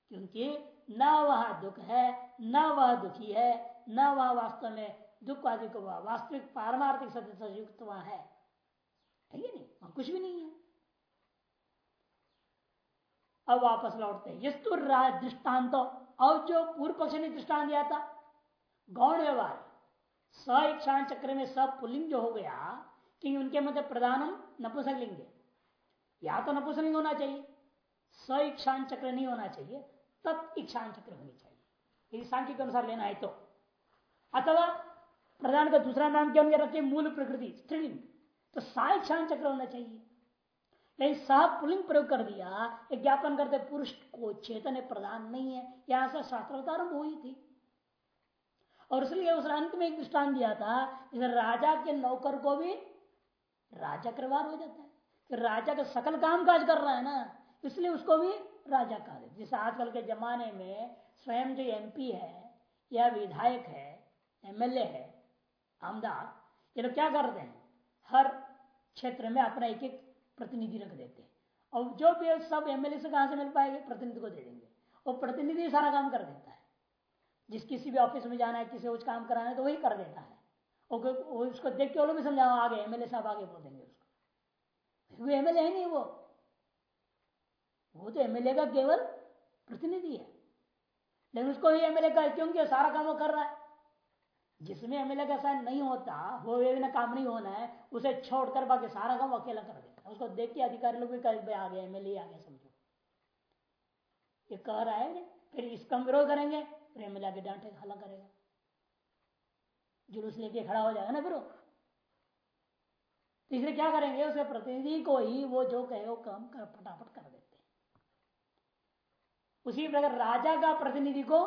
क्योंकि न वह दुख है, न वह दुखी है, न वह वास्तव में दुख आदि को वास्तविक पारमार्थिक सत्य से युक्त वहाँ है ठीक है नहीं? वहाँ कुछ भी नहीं है। अब वापस लौटते यस्तु दृष्टांत और जो पूर्व पक्ष ने दृष्टान दिया था, गौण व्यवहार। स इच्छान चक्र में सब पुलिंग जो हो गया कि उनके मध्य प्रधानम नपुसक लिंग या तो नपुसलिंग होना चाहिए स इच्छान चक्र नहीं होना चाहिए तत् इच्छान चक्र होनी चाहिए। यदि सांख्य के अनुसार लेना है तो। अथवा प्रधान का दूसरा नाम क्या रखे? मूल प्रकृति, स्त्रीलिंग। तो सा इच्छान चक्र होना चाहिए। लेकिन साहब पुलिंग प्रयोग कर दिया ज्ञापन करते, पुरुष को चेतन प्रधान नहीं है। यहाँ से शास्त्रारंभ हुई थी। और इसलिए उस अंत में एक दृष्टान दिया था राजा के नौकर को भी राजा करवार हो जाता है। कि राजा का सकल काम काज कर रहा है ना, इसलिए उसको भी राजा कहा जैसे आजकल के जमाने में स्वयं जो एमपी है, या विधायक है एमएलए है आमदार, ये लोग क्या करते हैं? हर क्षेत्र में अपना एक एक प्रतिनिधि रख देते हैं। और जो भी सब एमएलए से कहाँ से मिल पाएँगे? प्रतिनिधि को दे देंगे। और प्रतिनिधि सारा काम कर देता है। जिस किसी भी ऑफ़िस में जाना है, किसी कुछ काम कराना है तो वही कर देता है। और उसको देख के वो लोग भी समझाओ, आगे एमएलए साहब आगे बोल देंगे उसको। वो एमएलए है नहीं वो। वो तो एमएलए का केवल प्रतिनिधि है। लेकिन उसको ही एमएलए का, क्योंकि सारा काम वो कर रहा है। जिसमें का साइन नहीं होता, वो ना काम नहीं होना है, उसे छोड़कर बाकी सारा काम अकेला कर देता उसको देख के अधिकारी लोग भी कह आ गया एमएलए आ गया, समझो। ये कह रहा है फिर इसका विरोध करेंगे, फिर एमएलए आगे डांटे हला करेगा। जुलूस लेके खड़ा हो जाएगा ना फिर तीसरे क्या करेंगे उसके प्रतिनिधि को ही वो जो कहे, वो काम कर, फटाफट कर देते उसी प्रकार राजा का प्रतिनिधि को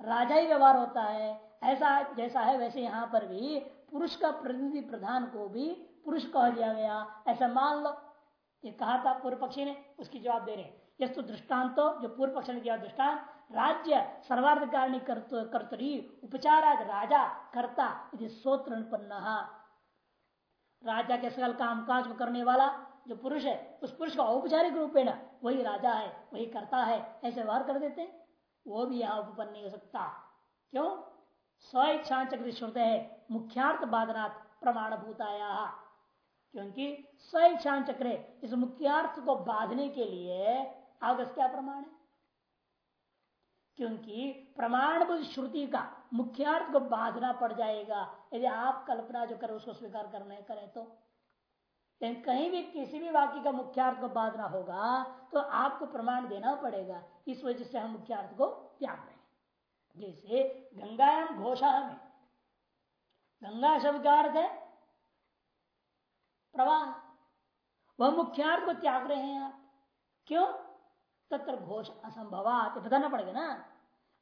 राजा ही व्यवहार होता है ऐसा जैसा है वैसे यहाँ पर भी पुरुष का प्रतिनिधि प्रधान को भी पुरुष कह दिया गया। ऐसा मान लो। ये कहा था पूर्व पक्षी ने, उसकी जवाब दे रहे यह तो दृष्टांत, जो पूर्व पक्ष ने किया दृष्टांत, राज्य सर्वाधिकारणी कर्तरी उपचार राजा, कर्ता यदि सोत्र राजा के सकल काम काज को करने वाला जो पुरुष है, उस पुरुष का औपचारिक रूप में वही राजा है, वही करता है, ऐसे व्यवहार कर देते वो भी यहाँ उपन्न नहीं हो सकता। क्यों? स्वेच्छा चक्र है मुख्यार्थ बाधनाथ प्रमाण भूताया क्योंकि स्वेच्छा चक्र इस मुख्यार्थ को बांधने के लिए आगस क्या प्रमाण है? क्योंकि प्रमाणभूत श्रुति का मुख्यार्थ को बांधना पड़ जाएगा, यदि आप कल्पना जो करें उसको स्वीकार करने करें तो। लेकिन कहीं भी किसी भी वाक्य का मुख्यार्थ को बांधना होगा तो आपको प्रमाण देना पड़ेगा, इस वजह से हम मुख्यार्थ को त्याग जैसे गंगायाम घोषा में। गंगा शब्द का अर्थ है प्रवाह। वह मुख्यार्थ को त्याग रहे हैं आप। क्यों? तत्र घोष असंभवात बताना पड़ेगा ना।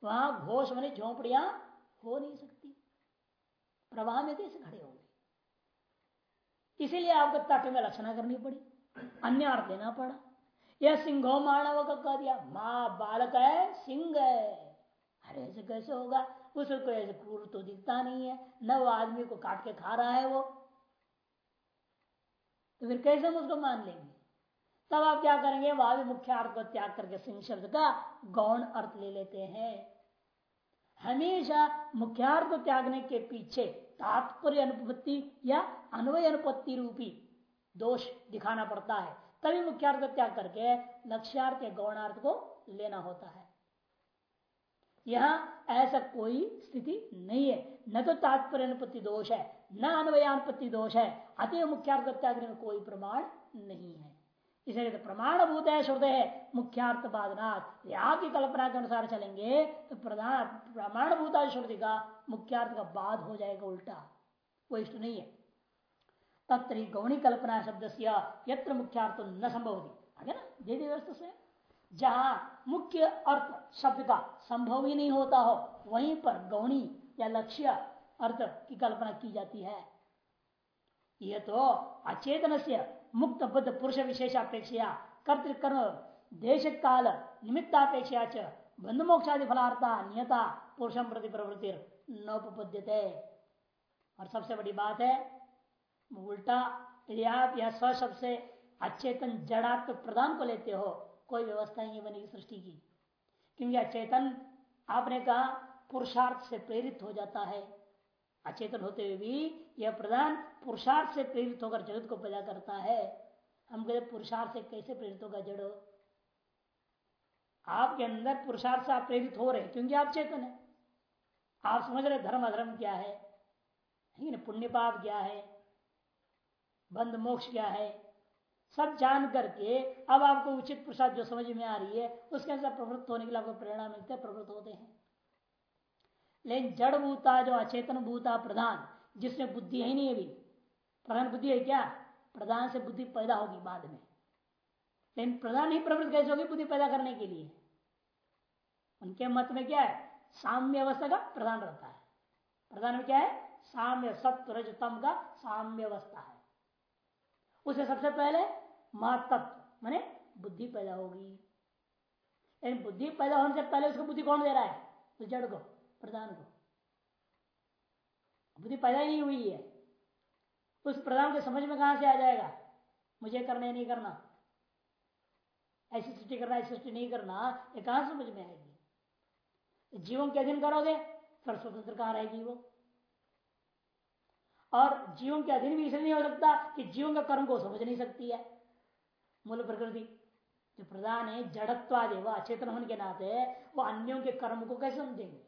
वहाँ घोष मैंने झोंपड़ियाँ हो नहीं सकती। प्रवाह में कैसे खड़े होंगे। इसीलिए आपको तट में लक्षणा करनी पड़ी। अन्य अर्थ लेना पड़ा। यह सिंहो मानव का कह दिया, माँ बालक है, सिंह है। अरे ऐसे कैसे होगा? उसको ऐसे क्रूर तो दिखता नहीं है। न वो आदमी को काट के खा रहा है वो। तो फिर कैसे हम उसको मान लेंगे? तब आप क्या करेंगे? वहाँ भी मुख्य अर्थ को त्याग करके सिंह शब्द का गौण अर्थ ले लेते हैं। हमेशा मुख्यार्थ को त्यागने के पीछे तात्पर्य अनुपत्ति या अन्वय अनुपत्ति रूपी दोष दिखाना पड़ता है। तभी मुख्यार्थ को त्याग करके लक्ष्यार्थ या गौणार्थ को लेना होता है। यहाँ ऐसा कोई स्थिति नहीं है। न तो तात्पर्य अनुपत्ति दोष है, न अन्वयानुपत्ति दोष है। अतः मुख्यार्थ को में कोई प्रमाण नहीं है। इसलिए तो प्रमाण भूत है, श्रुत है मुख्यार्थ बाधनाथ की कल्पना के अनुसार चलेंगे तो प्रधान प्रमाण भूता श्रुति का मुख्यार्थ का बाध हो जाएगा उल्टा। वो इष्ट नहीं है। तत्री गौणी कल्पना शब्द से यत्र मुख्यार्थ न संभव आगे ना दे व्यवस्था से। जहाँ मुख्य अर्थ शब्द का संभव ही नहीं होता हो, वहीं पर गौणी या लक्ष्य अर्थ की कल्पना की जाती है। यह तो अचेतन से मुक्त बुद्ध पुरुष विशेषापेक्षा कर्तृकर्म देश काल निमित्तापेक्षा च बंध मोक्षादि फलार्था नियता पुरुषम प्रति प्रवृत्ति नौपद्यते और सबसे बड़ी बात है, उल्टा यदि आप यह स्व से अचेतन जड़ात्म प्रदान को लेते हो कोई व्यवस्था नहीं बनेगी सृष्टि की। क्योंकि अचेतन, आपने कहा, पुरुषार्थ से प्रेरित हो जाता है। अचेतन होते हुए भी यह प्रधान पुरुषार्थ से प्रेरित होकर जगत को पैदा करता है। हम कहते पुरुषार्थ से कैसे प्रेरित होगा जड़? आपके अंदर पुरुषार्थ से आप प्रेरित हो रहे क्योंकि आप चेतन है। आप समझ रहे धर्म अधर्म क्या है? पुण्य पाप क्या है? बंद मोक्ष क्या है? सब जान करके, अब आपको उचित प्रसाद जो समझ में आ रही है, उसके अनुसार प्रवृत्त होने के लिए आपको प्रेरणा मिलती प्रवृत्त होते हैं। लेकिन जड़ भूता, जो अचेतन भूता प्रधान, जिसमें बुद्धि है नहीं अभी, प्रधान बुद्धि है क्या? प्रधान से बुद्धि पैदा होगी बाद में। लेकिन प्रधान ही प्रवृत्त कैसे होगी बुद्धि पैदा करने के लिए? उनके मत में क्या है? साम्य अवस्था का प्रधान रहता है। प्रधान में क्या है? साम्य सत्व रजतम का साम्य अवस्था है। उसे सबसे पहले महतत्व माने बुद्धि पैदा होगी। लेकिन बुद्धि पैदा होने से पहले उसको बुद्धि कौन दे रहा है? उस जड़ को, प्रधान को। बुद्धि पैदा ही नहीं हुई है। उस प्रधान के समझ में कहाँ से आ जाएगा? मुझे करना या नहीं करना? ऐसी सृष्टि करना, ऐसी सृष्टि नहीं करना, ये कहाँ समझ में आएगी? जीवन के अधीन करोगे फिर स्वतंत्र कहाँ रहेगी वो? और जीवन के अधीन भी इसलिए नहीं हो सकता कि जीवन का कर्म को समझ नहीं सकती है। मूल प्रकृति जो प्रधान है, जड़त्वादि वह अचेतन होने के नाते वो अन्यों के कर्म को कैसे समझेंगे?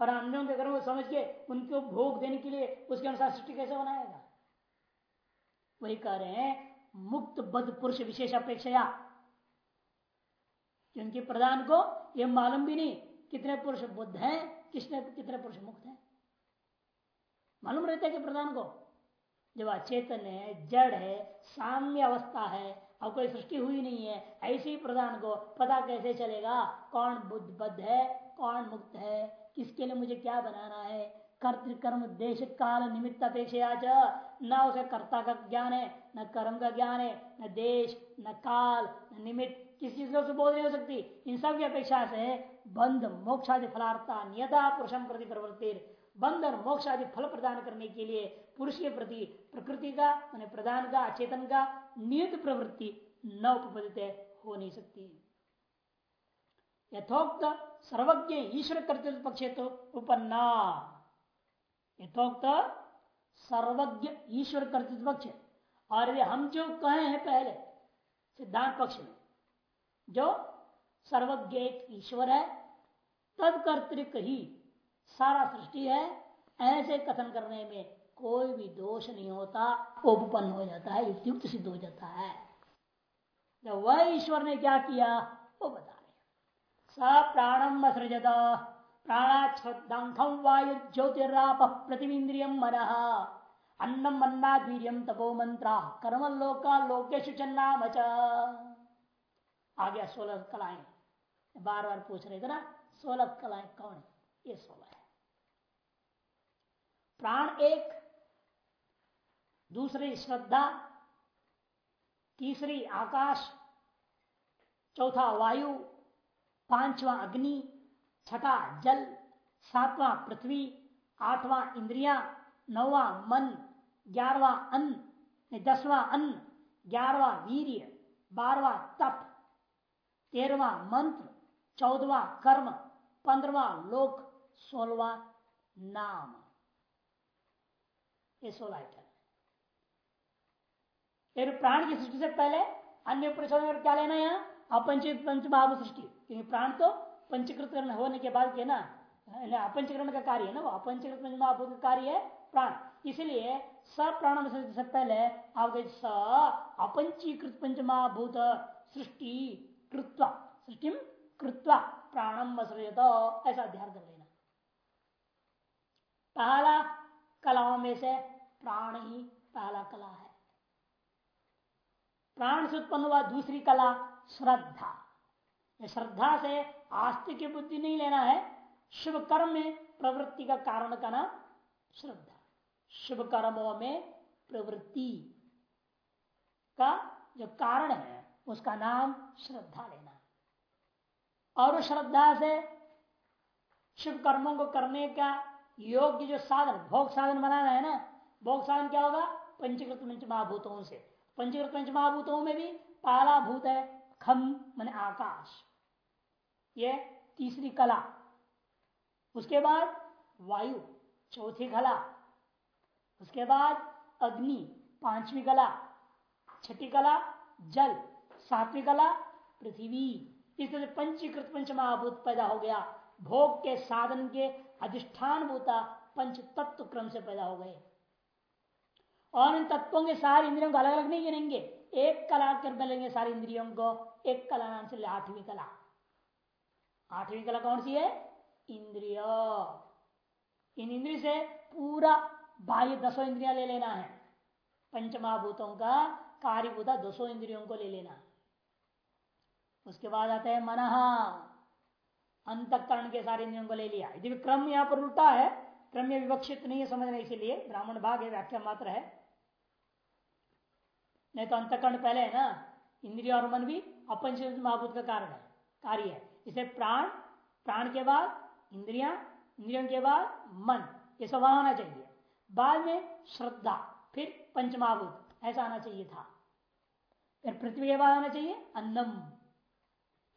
और अन्यों के कर्म को समझ के उनको भोग देने के लिए उसके अनुसार सृष्टि कैसे बनाएगा? वही कह रहे हैं, मुक्त बद पुरुष विशेष अपेक्षा क्योंकि प्रधान को यह मालूम भी नहीं कितने पुरुष बुद्ध हैं, किसने कितने पुरुष मुक्त हैं। मालूम रहता है कि प्रधान को जब अचेतन है, जड़ है, साम्य अवस्था है और कोई सृष्टि हुई नहीं है, ऐसे प्रधान को पता कैसे चलेगा? कौन बुद्ध बद्ध है, कौन मुक्त है? किसके लिए मुझे क्या बनाना है? कर्म देश काल निमित्त अपेक्षा न उसे कर्ता का ज्ञान है, न कर्म का ज्ञान है, न देश, न काल, न निमित्त। किस चीज़ को बोध नहीं हो सकती? इन सब की अपेक्षा से बंध मोक्षादि फलार्था नियता पुरुषम प्रति प्रवृत्ति बंध और मोक्ष आदि फल प्रदान करने के लिए पुरुष के प्रति प्रकृति का प्रदान का अचेतन का नियत प्रवृत्ति न उपदित हो नहीं सकती। यथोक्त सर्वज्ञ ईश्वर कर्तव्य पक्षे तो उपन्ना। यथोक्त सर्वज्ञ ईश्वर कर्तृत्व पक्ष। और ये हम जो कहे हैं पहले, सिद्धांत पक्ष में, जो सर्वज्ञ एक ईश्वर है, तद कर्तृक ही सारा सृष्टि है, ऐसे कथन करने में कोई भी दोष नहीं होता उपपन्न हो जाता है, युक्त सिद्ध हो जाता है। जब वह ईश्वर ने क्या किया, वो बता रहे स प्राणम सृजत प्राणाच्छ्रद्धांखम वायु ज्योतिराप प्रतिबिंद्रियम मन अन्नम मन्ना वीरियम तपो मंत्रा कर्म लोका लोकेश चन्नाम आ गया सोलह कलाएँ। बार बार पूछ रहे थे ना सोलह कलाएँ कौन ये सोलह है। प्राण एक दूसरी श्रद्धा, तीसरी आकाश, चौथा वायु, पांचवा अग्नि, छठा जल, सातवां पृथ्वी, आठवां इंद्रिया, नौवा मन, ग्यारहवा अन्न दसवां अन्न, ग्यारहवा वीर्य, बारहवा तप, तेरहवा मंत्र चौदवा कर्म पंद्रवा लोक सोलवा नाम। ये सोलह आइटम। प्राण की सृष्टि से पहले अन्य प्रचोदन क्या लेना यहाँ? अपंचित पंच महाभू सृष्टि क्योंकि प्राण तो पंचकृत होने के बाद ना अपंचकरण का कार्य है ना वो। अपंचकृत महाभूत का कार्य है, प्राण। इसलिए स प्राण से पहले आप स अपंचीकृत पंच महाभूत सृष्टि कृत्वा सृष्टि कृत्वा प्राणम सृजत ऐसा ध्यान कर लेना। पहला कलाओं में से प्राण ही पहला कला है। प्राण से उत्पन्न हुआ दूसरी कला, श्रद्धा। श्रद्धा से आस्तिक की बुद्धि नहीं लेना है। शुभ कर्म में प्रवृत्ति का कारण का नाम श्रद्धा। शुभ कर्मों में प्रवृत्ति का जो कारण है, उसका नाम श्रद्धा लेना। और श्रद्धा से शुभ कर्मों को करने का योग्य जो साधन, भोग साधन बनाना है ना, भोग साधन क्या होगा? पंचकृत पंच महाभूतों से। पंचकृत पंच महाभूतों में भी पहला भूत है, खम मन आकाश। ये तीसरी कला। उसके बाद वायु, चौथी कला। उसके बाद अग्नि, पांचवी कला। छठी कला, जल। सातवीं कला, पृथ्वी। इस तरह पंचीकृत पंच महाभूत पैदा हो गया। भोग के साधन के अधिष्ठान भूता पंच तत्व क्रम से पैदा हो गए। और इन तत्वों के सारे इंद्रियों को अलग अलग नहीं गिनेंगे। एक कला कर मिलेंगे सारे इंद्रियों को। एक कला नाम से आठवीं कला। आठवीं कला कौन सी है? इंद्रिय। इन इंद्रिय से पूरा बाह्य दसों इंद्रिया ले लेना है। पंचमहाभूतों का, कार्यभूता दो सौ इंद्रियों को ले लेना। उसके बाद आते हैं मन। अंतकरण के सारे इंद्रियों को ले लिया। यदि क्रम यहाँ पर उल्टा है क्रम विवक्षित नहीं है, समझना इसीलिए ब्राह्मण भाग है, व्याख्या मात्र है। नहीं तो अंतकरण पहले है ना? इंद्रिय और मन भी अपन महाभूत का कारण है, कार्य है। इसे प्राण प्राण के बाद इंद्रिया, इंद्रियों के बाद मन, ये सब आना चाहिए। बाद में श्रद्धा, फिर पंचमाभूत ऐसा आना चाहिए था। फिर पृथ्वी के बाद आना चाहिए अन्नम।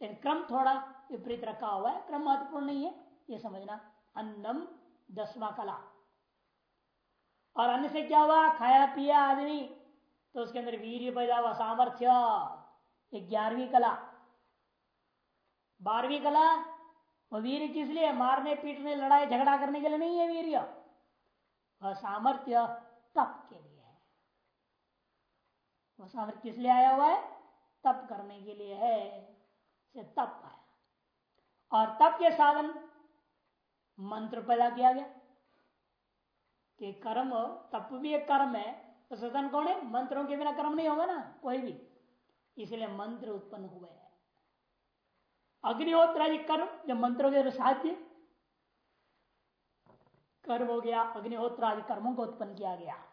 लेकिन क्रम थोड़ा विपरीत रखा हुआ है, क्रम महत्वपूर्ण नहीं है, ये समझना। अन्नम दसवा कला। और अन्न से क्या हुआ? खाया, पिया आदमी तो उसके अंदर वीर पैदा हुआ, सामर्थ्य। ग्यारहवीं कला। बारहवीं कला, वो वीर किस लिए? मारने, पीटने, लड़ाई, झगड़ा करने के लिए नहीं है वीर वह सामर्थ्य तप के लिए है। वह सामर्थ्य किस लिए आया हुआ है? तप करने के लिए है। से तप आया। और तप के साधन, मंत्र पैदा किया गया। कि कर्म, तप भी एक कर्म है। तो सदन कौन है? मंत्रों के बिना कर्म नहीं होगा ना, कोई भी। इसलिए मंत्र उत्पन्न हुए। हैं अग्निहोत्र आदि कर्म जो मंत्रों के साध्य, कर्म हो गया अग्निहोत्र आदि कर्मों को उत्पन्न किया गया।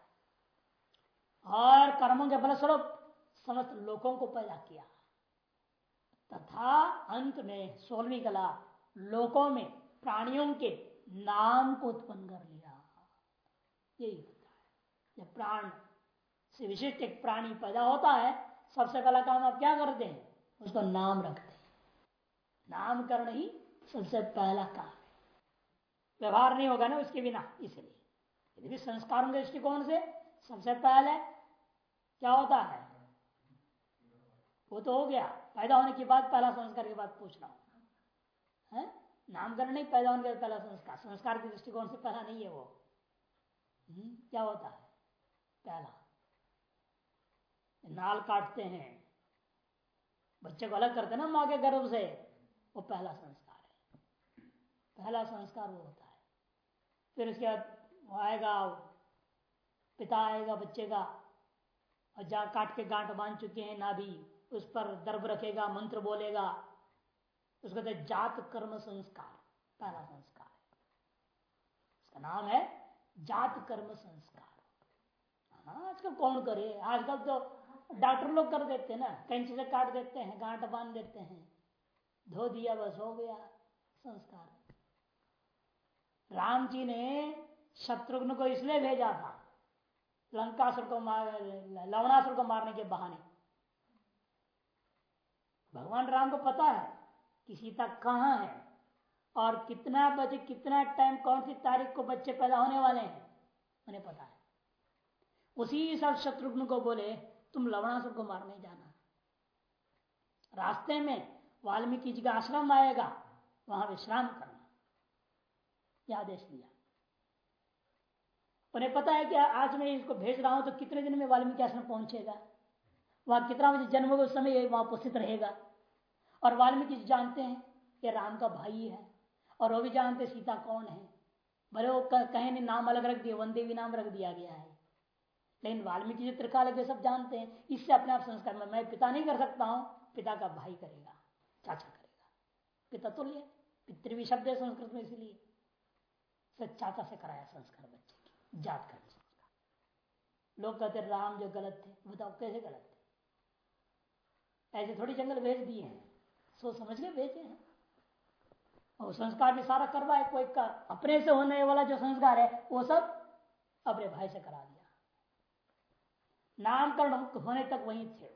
और कर्मों के फलस्वरूप समस्त लोगों को पैदा किया। तथा अंत में सोलवी कला, लोकों में प्राणियों के नाम को उत्पन्न कर लिया। यही होता है। प्राण से विशिष्ट एक प्राणी पैदा होता है सबसे पहला काम आप क्या करते हैं? उसको नाम रखते हैं। नामकरण ही सबसे पहला काम व्यवहार नहीं होगा ना उसके बिना इसलिए। यदि भी संस्कारों दृष्टिकोण से सबसे पहले क्या होता है? वो तो हो गया। पैदा होने के बाद पहला संस्कार के बाद पूछ पूछना है? नामकरण नहीं पैदा होने के बाद पहला संस्कार। संस्कार के दृष्टिकोण से पहला नहीं है वो। हम्म, क्या होता है? पहला। नाल काटते हैं। बच्चे को अलग करते ना माँ के गर्भ से। वो पहला संस्कार है। पहला संस्कार वो होता है। फिर उसके बाद आएगा, पिता आएगा बच्चे का, और जा काट के गांठ बाँध चुके हैं ना भी उस पर दर्भ रखेगा, मंत्र बोलेगा। उसको कहते जात कर्म संस्कार। पहला संस्कार उसका नाम है जात कर्म संस्कार। हाँ आजकल कौन करे? आजकल तो डॉक्टर लोग कर देते हैं ना, कैंची से काट देते हैं, गांठ बाँध देते हैं। धो दिया, बस हो गया संस्कार। राम जी ने शत्रुघ्न को इसलिए भेजा था, लंकासुर को मार, लवणासुर को मारने के बहाने। भगवान राम को पता है कि सीता कहाँ है और कितना बजे, कितना टाइम कौन सी तारीख को बच्चे पैदा होने वाले हैं, उन्हें पता है। उसी साथ शत्रुघ्न को बोले तुम लवणासुर को मारने जाना। रास्ते में वाल्मीकि जी का आश्रम आएगा, वहाँ विश्राम करना। यह आदेश दिया। उन्हें पता है कि आज मैं इसको भेज रहा हूँ तो कितने दिन में वाल्मीकि आश्रम पहुंचेगा? वहाँ कितना बजे जन्म होगा उस समय वहाँ उपस्थित रहेगा? और वाल्मीकि जी जानते हैं कि राम का भाई है, और वो भी जानते सीता कौन है। भले वो कहीं ने नाम अलग रख दिया वनदेवी नाम रख दिया गया है। लेकिन वाल्मीकि जी त्रिकाल के सब जानते हैं, इससे अपने आप संस्कार में मैं पिता नहीं कर सकता हूँ, पिता का भाई करेगा, चाचा करेगा। पिता तुल्य पितृवी शब्द है संस्कृत में, इसलिए चाचा से कराया संस्कार बच्चे की, जात कर लोग कहते राम जो गलत थे बताओ कैसे गलत थे ऐसे थोड़ी जंगल भेज दिए हैं, सोच समझ के भेजे हैं। और संस्कार भी सारा करवाए, कोई का अपने से होने वाला जो संस्कार है, वो सब अपने भाई से करा नामकरण मुक्त होने तक वहीं थे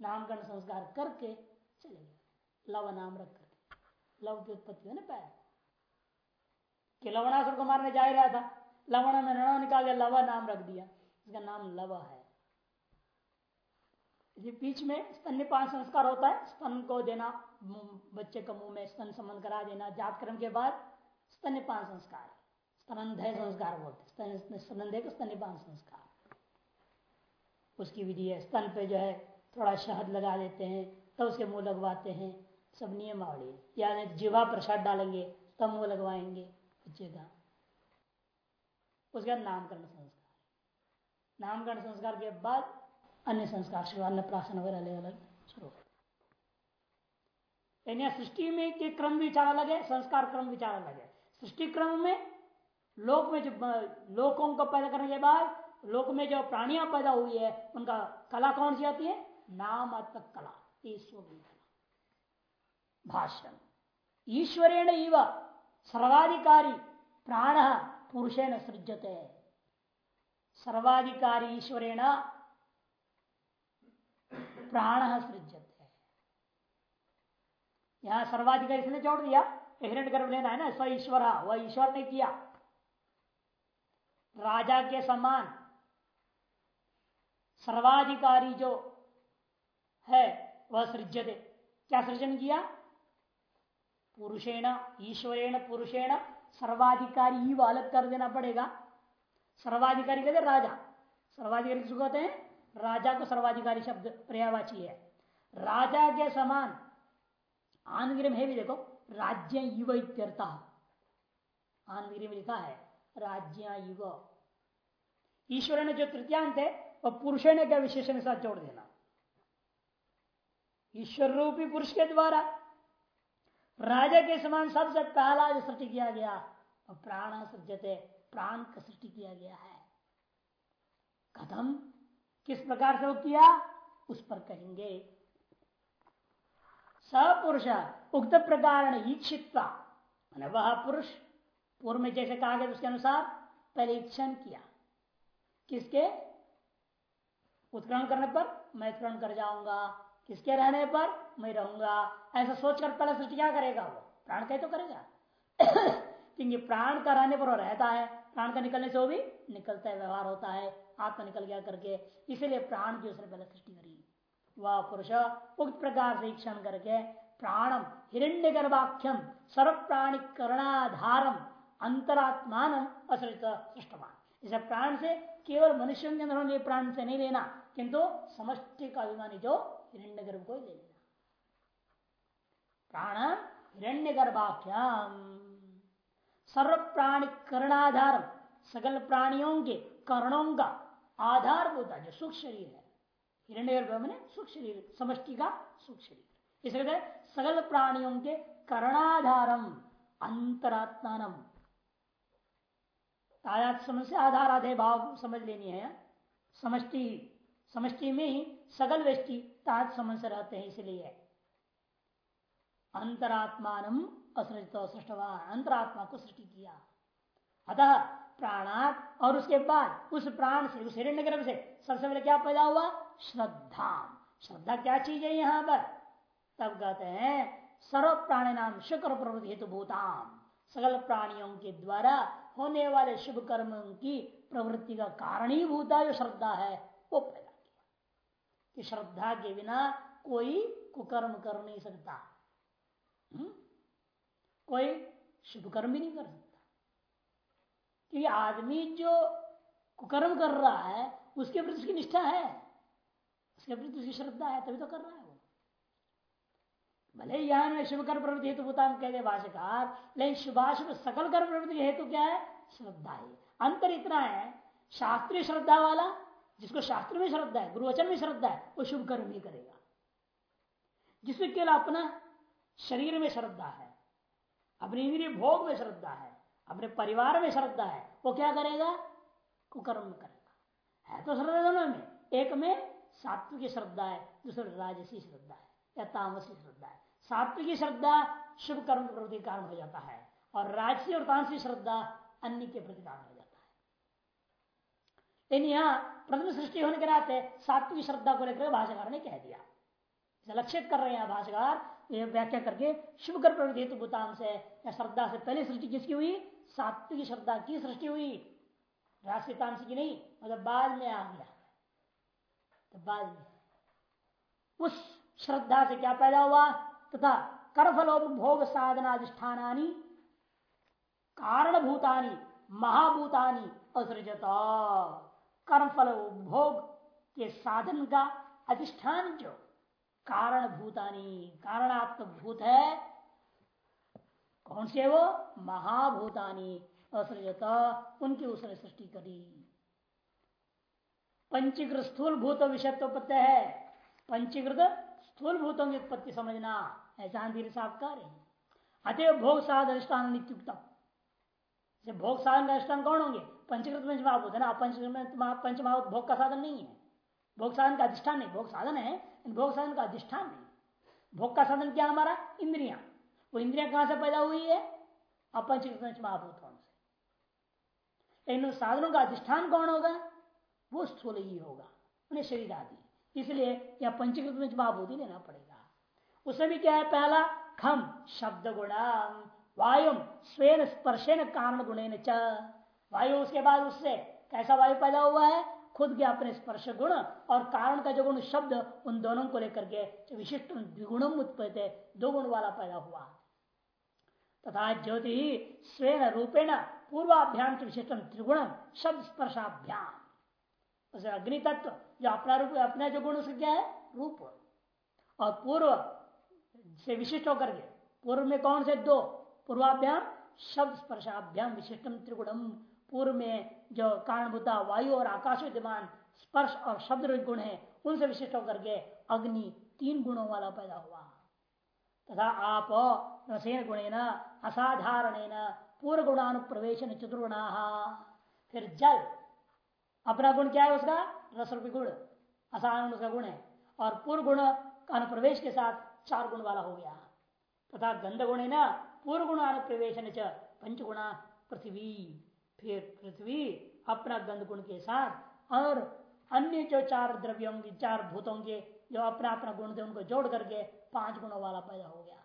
नामकरण संस्कार करके चले गए। लव नाम रख करके। लव की उत्पत्ति है ना पैर कि लवणासुर को मारने जा रहा था। लवण में रण निकाल दिया लवा नाम रख दिया। इसका नाम लव है। बीच में स्तन्यपान संस्कार होता है। स्तन को देना बच्चे को मुँह में स्तन संबंध करा देना जात क्रम के बाद स्तन्यपान संस्कार। स्तनंधय संस्कार बोलते स्तनंधय को स्तन्यपान संस्कार। उसकी विधि है। स्तन पे जो है थोड़ा शहद लगा देते हैं, तब तो उसके मुँह लगवाते हैं। सब नियमावली या जीवा प्रसाद डालेंगे, तब मुँह लगवाएँगे। बच्चे का उसके नामकरण संस्कार। नामकरण संस्कार के बाद अन्य संस्कार, शुरू अन्य प्राशन वगैरह अलग अलग, शुरू। यानी सृष्टि में के क्रम विचार अलग है, संस्कार क्रम विचार अलग है। सृष्टि क्रम में लोक में जो, लोकों को पैदा करने के बाद लोक में जो प्राणियाँ पैदा हुई है, उनका कला कौन सी आती है? नामात्मक कला ईश्वर भाष्य ईश्वरेण इव सर्वाधिकारी प्राण पुरुषेण सृजते सर्वाधिकारी ईश्वरेण प्राण सृजते यहाँ सर्वाधिकारी ने जोड़ दिया। हिरण्य गर्भ लेना है ना स्व ईश्वर, वह ईश्वर ने किया। राजा के समान सर्वाधिकारी जो है, वह सृजते क्या सृजन किया? पुरुषेण, ईश्वरेण, पुरुषेण सर्वाधिकारी ही अलग कर देना पड़ेगा। सर्वाधिकारी कहते राजा। सर्वाधिकारी किसको कहते हैं? राजा को सर्वाधिकारी शब्द पर्यावाची है। राजा के समान आनगिरी में भी देखो, राज्य युव इत्यर्थ। आनगिरी में लिखा है, राज्य युव ईश्वर ने जो तृतीयांत है वह पुरुष ने क्या विशेषण के साथ जोड़ देना? ईश्वर रूपी पुरुष के द्वारा। राजा के समान सबसे पहला जो सृष्टि किया गया और प्राण सृजते, प्राण का सृष्टि किया गया है। कथम किस प्रकार से वो किया? उस पर कहेंगे। सपुरुष उक्त प्रकार वह पुरुष, पूर्व में जैसे कहा गया उसके अनुसार, परीक्षण किया। किसके? उत्करण करने पर मैं उत्करण कर जाऊँगा। किसके रहने पर? मैं रहूँगा। ऐसा सोचकर पहले सृष्टि क्या करेगा वो? प्राण कह तो करेगा। क्योंकि प्राण का रहने पर वो रहता है। प्राण का निकलने से वो भी निकलता है, व्यवहार होता है। आत्मा निकल गया करके। इसीलिए प्राण की उसने पहले सृष्टि करी। वह पुरुष उक्त प्रकार से क्षण करके प्राणम हिरण्य गर्भाख्यम सर्व प्राणी करणाधारम अंतरात्मान सृष्टवान। इसे प्राण से केवल मनुष्यों के अंदर होने प्राण से नहीं लेना, किंतु समष्टि का अभिमानी जो हिरण्य गर्भ को ले लेना। प्राण हिरण्य गर्भाख्याम सर्व प्राणी कर्णाधार सकल प्राणियों के कर्णों का आधारभूत जो सुख शरीर है। हिरण्य गर्भ मैंने सुख शरीर, समष्टि का सुख शरीर। इसलिए सकल प्राणियों के कर्णाधारम अंतरात्मान आयात समझ से आधार आधे भाव समझ लेनी है समष्टि समष्टि में ही सगल व्यक्ति तात समझ से रहते हैं इसलिए। अंतरात्मान असृजित सृष्टवान अंतरात्मा को सृष्टि किया। अतः प्राणात और उसके बाद, उस प्राण से, उस हिरण्य गर्भ से सबसे पहले क्या पैदा हुआ? श्रद्धा। श्रद्धा क्या चीज़ है यहाँ पर? तब कहते हैं सर्व प्राणी नाम शुक्र प्रवृत्ति हेतु भूताम सगल प्राणियों के द्वारा होने वाले शुभ कर्म की प्रवृत्ति का कारणीभूता जो श्रद्धा है, वो पैदा कि श्रद्धा के बिना कोई कुकर्म कर नहीं सकता हुँ? हम्म? कोई शुभ कर्म भी नहीं कर सकता क्योंकि आदमी जो कुकर्म कर रहा है, उसके प्रति उसकी निष्ठा है उसके प्रति उसकी श्रद्धा है, तभी तो कर रहा है भले यहाँ में शुभ कर्म प्रवृत्ति हेतु भूता कह दे भाषाकार लेकिन शुभाशुभ सकल कर्म प्रवृत्ति हेतु क्या है? श्रद्धा है। अंतर इतना है, शास्त्रीय श्रद्धा वाला, जिसको शास्त्र में श्रद्धा है, गुरुवचन में श्रद्धा है, वो शुभ कर्म ही करेगा। जिसमें केवल अपना शरीर में श्रद्धा है, अपने इंद्रिय भोग में श्रद्धा है, अपने परिवार में श्रद्धा है, वो क्या करेगा? कुकर्म करेगा। है तो श्रद्धा दोनों में, एक में सात्विक श्रद्धा है, दूसरे राजसी श्रद्धा है, या तामसी श्रद्धा है। सात्विक श्रद्धा शुभ कर्म के प्रति कारण हो जाता है और राजसी और तामसी श्रद्धा अन्य के प्रति कारण हो जाता है। लेकिन यहाँ प्रथम सृष्टि होने के नाते सात्विक श्रद्धा को लेकर भाषाकार ने कह दिया। लक्षित कर रहे हैं भाषाकार व्याख्या करके शुभ कर प्रवृत्ति हेतु भूतान से या श्रद्धा से पहले सृष्टि किसकी हुई? सात्विक श्रद्धा की सृष्टि हुई। राशि तामसी की नहीं मतलब बाद में आ गया। तो बाद में। उस श्रद्धा से क्या पैदा हुआ? तथा कर्फलोपभोग साधनाधिष्ठानी कारण भूतानी महाभूतानी असृजता। कर्मफल उपभोग के साधन का अधिष्ठान जो कारण भूतानी कारणात्मक भूत है कौन से वो? महाभूतानी असृजत। उनकी उसने सृष्टि करी। पंचीकृत स्थूल भूत विषय प्रत्यय है। पंचीकृत स्थूल भूतों की उत्पत्ति समझना। ऐसा धीरे साफ़ कह रहे अतः भोग साध अधिष्ठान नित्युक्तम। भोग साधन अधिष्ठान कौन होंगे? पंचकृत पंचमहाभूत है ना पंचकृत पंचमहाभूत भोग का साधन नहीं है। भोग साधन का अधिष्ठान नहीं, भोग साधन है भोग साधन का अधिष्ठान नहीं। भोग का साधन क्या हमारा? इंद्रिया। वो इंद्रिया कहाँ से पैदा हुई है? अपंचकृत पंचमहाभूतों से इन साधनों का अधिष्ठान कौन होगा? वो स्थूल ही होगा, उन्हें शरीर आदि। इसलिए यह पंचकृत में ही लेना पड़ेगा। उसमें भी क्या है पहला? खम शब्द गुणा वायु स्वेन, स्पर्शेन कारण गुणे वायु उसके बाद उससे कैसा वायु पैदा हुआ है? खुद के अपने स्पर्श गुण और कारण का जो गुण, शब्द, उन दोनों को लेकर के विशिष्ट द्विगुणम उत्पत्ति दो गुण वाला पैदा हुआ। तथा ज्योति, स्वेन रूपेण पूर्वाभ्याम विशिष्टम त्रिगुणम शब्द स्पर्शाभ्याम अग्नि तत्व जो अपना रूप, अपना जो गुण, उसका क्या है? रूप। और पूर्व से विशिष्ट होकर के। पूर्व में कौन से? दो। पूर्वाभ्याम, शब्द स्पर्शाभ्याम विशिष्टम त्रिगुणम पूर्व में जो कारणभूता, वायु और आकाश विद्यमान, स्पर्श और शब्द गुण है, उनसे विशिष्ट होकर के अग्नि तीन गुणों वाला पैदा हुआ। तथा आप रसेन गुणे न असाधारण पूर्व गुणानुप्रवेश चतुर्गुणा। फिर जल। अपना गुण क्या है उसका? रस गुण। असाधारण उसका गुण है। और पूर्व गुण का अनुप्रवेश के साथ चार गुण वाला हो गया। तथा गंध गुण है ना पूर्व गुण अनुप्रवेश पंचगुणा पृथ्वी। फिर पृथ्वी अपना गंध गुण के साथ और अन्य जो चार द्रव्यों की चार भूतों के जो अपना अपना गुण थे, उनको जोड़ करके पाँच गुणों वाला पैदा हो गया।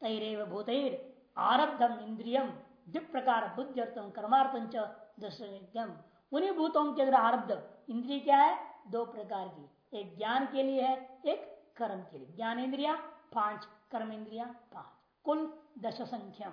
तैरव भूतर आरब्धम इंद्रियम द्विप प्रकार बुद्धिर्थम कर्मार्थम चम उन्हीं भूतों के अंदर आरब्ध। इंद्रिय क्या है? दो प्रकार की। एक ज्ञान के लिए है, एक कर्म के लिए। ज्ञानेन्द्रिया पाँच। कर्मेंद्रिया पाँच। कुल दश संख्यम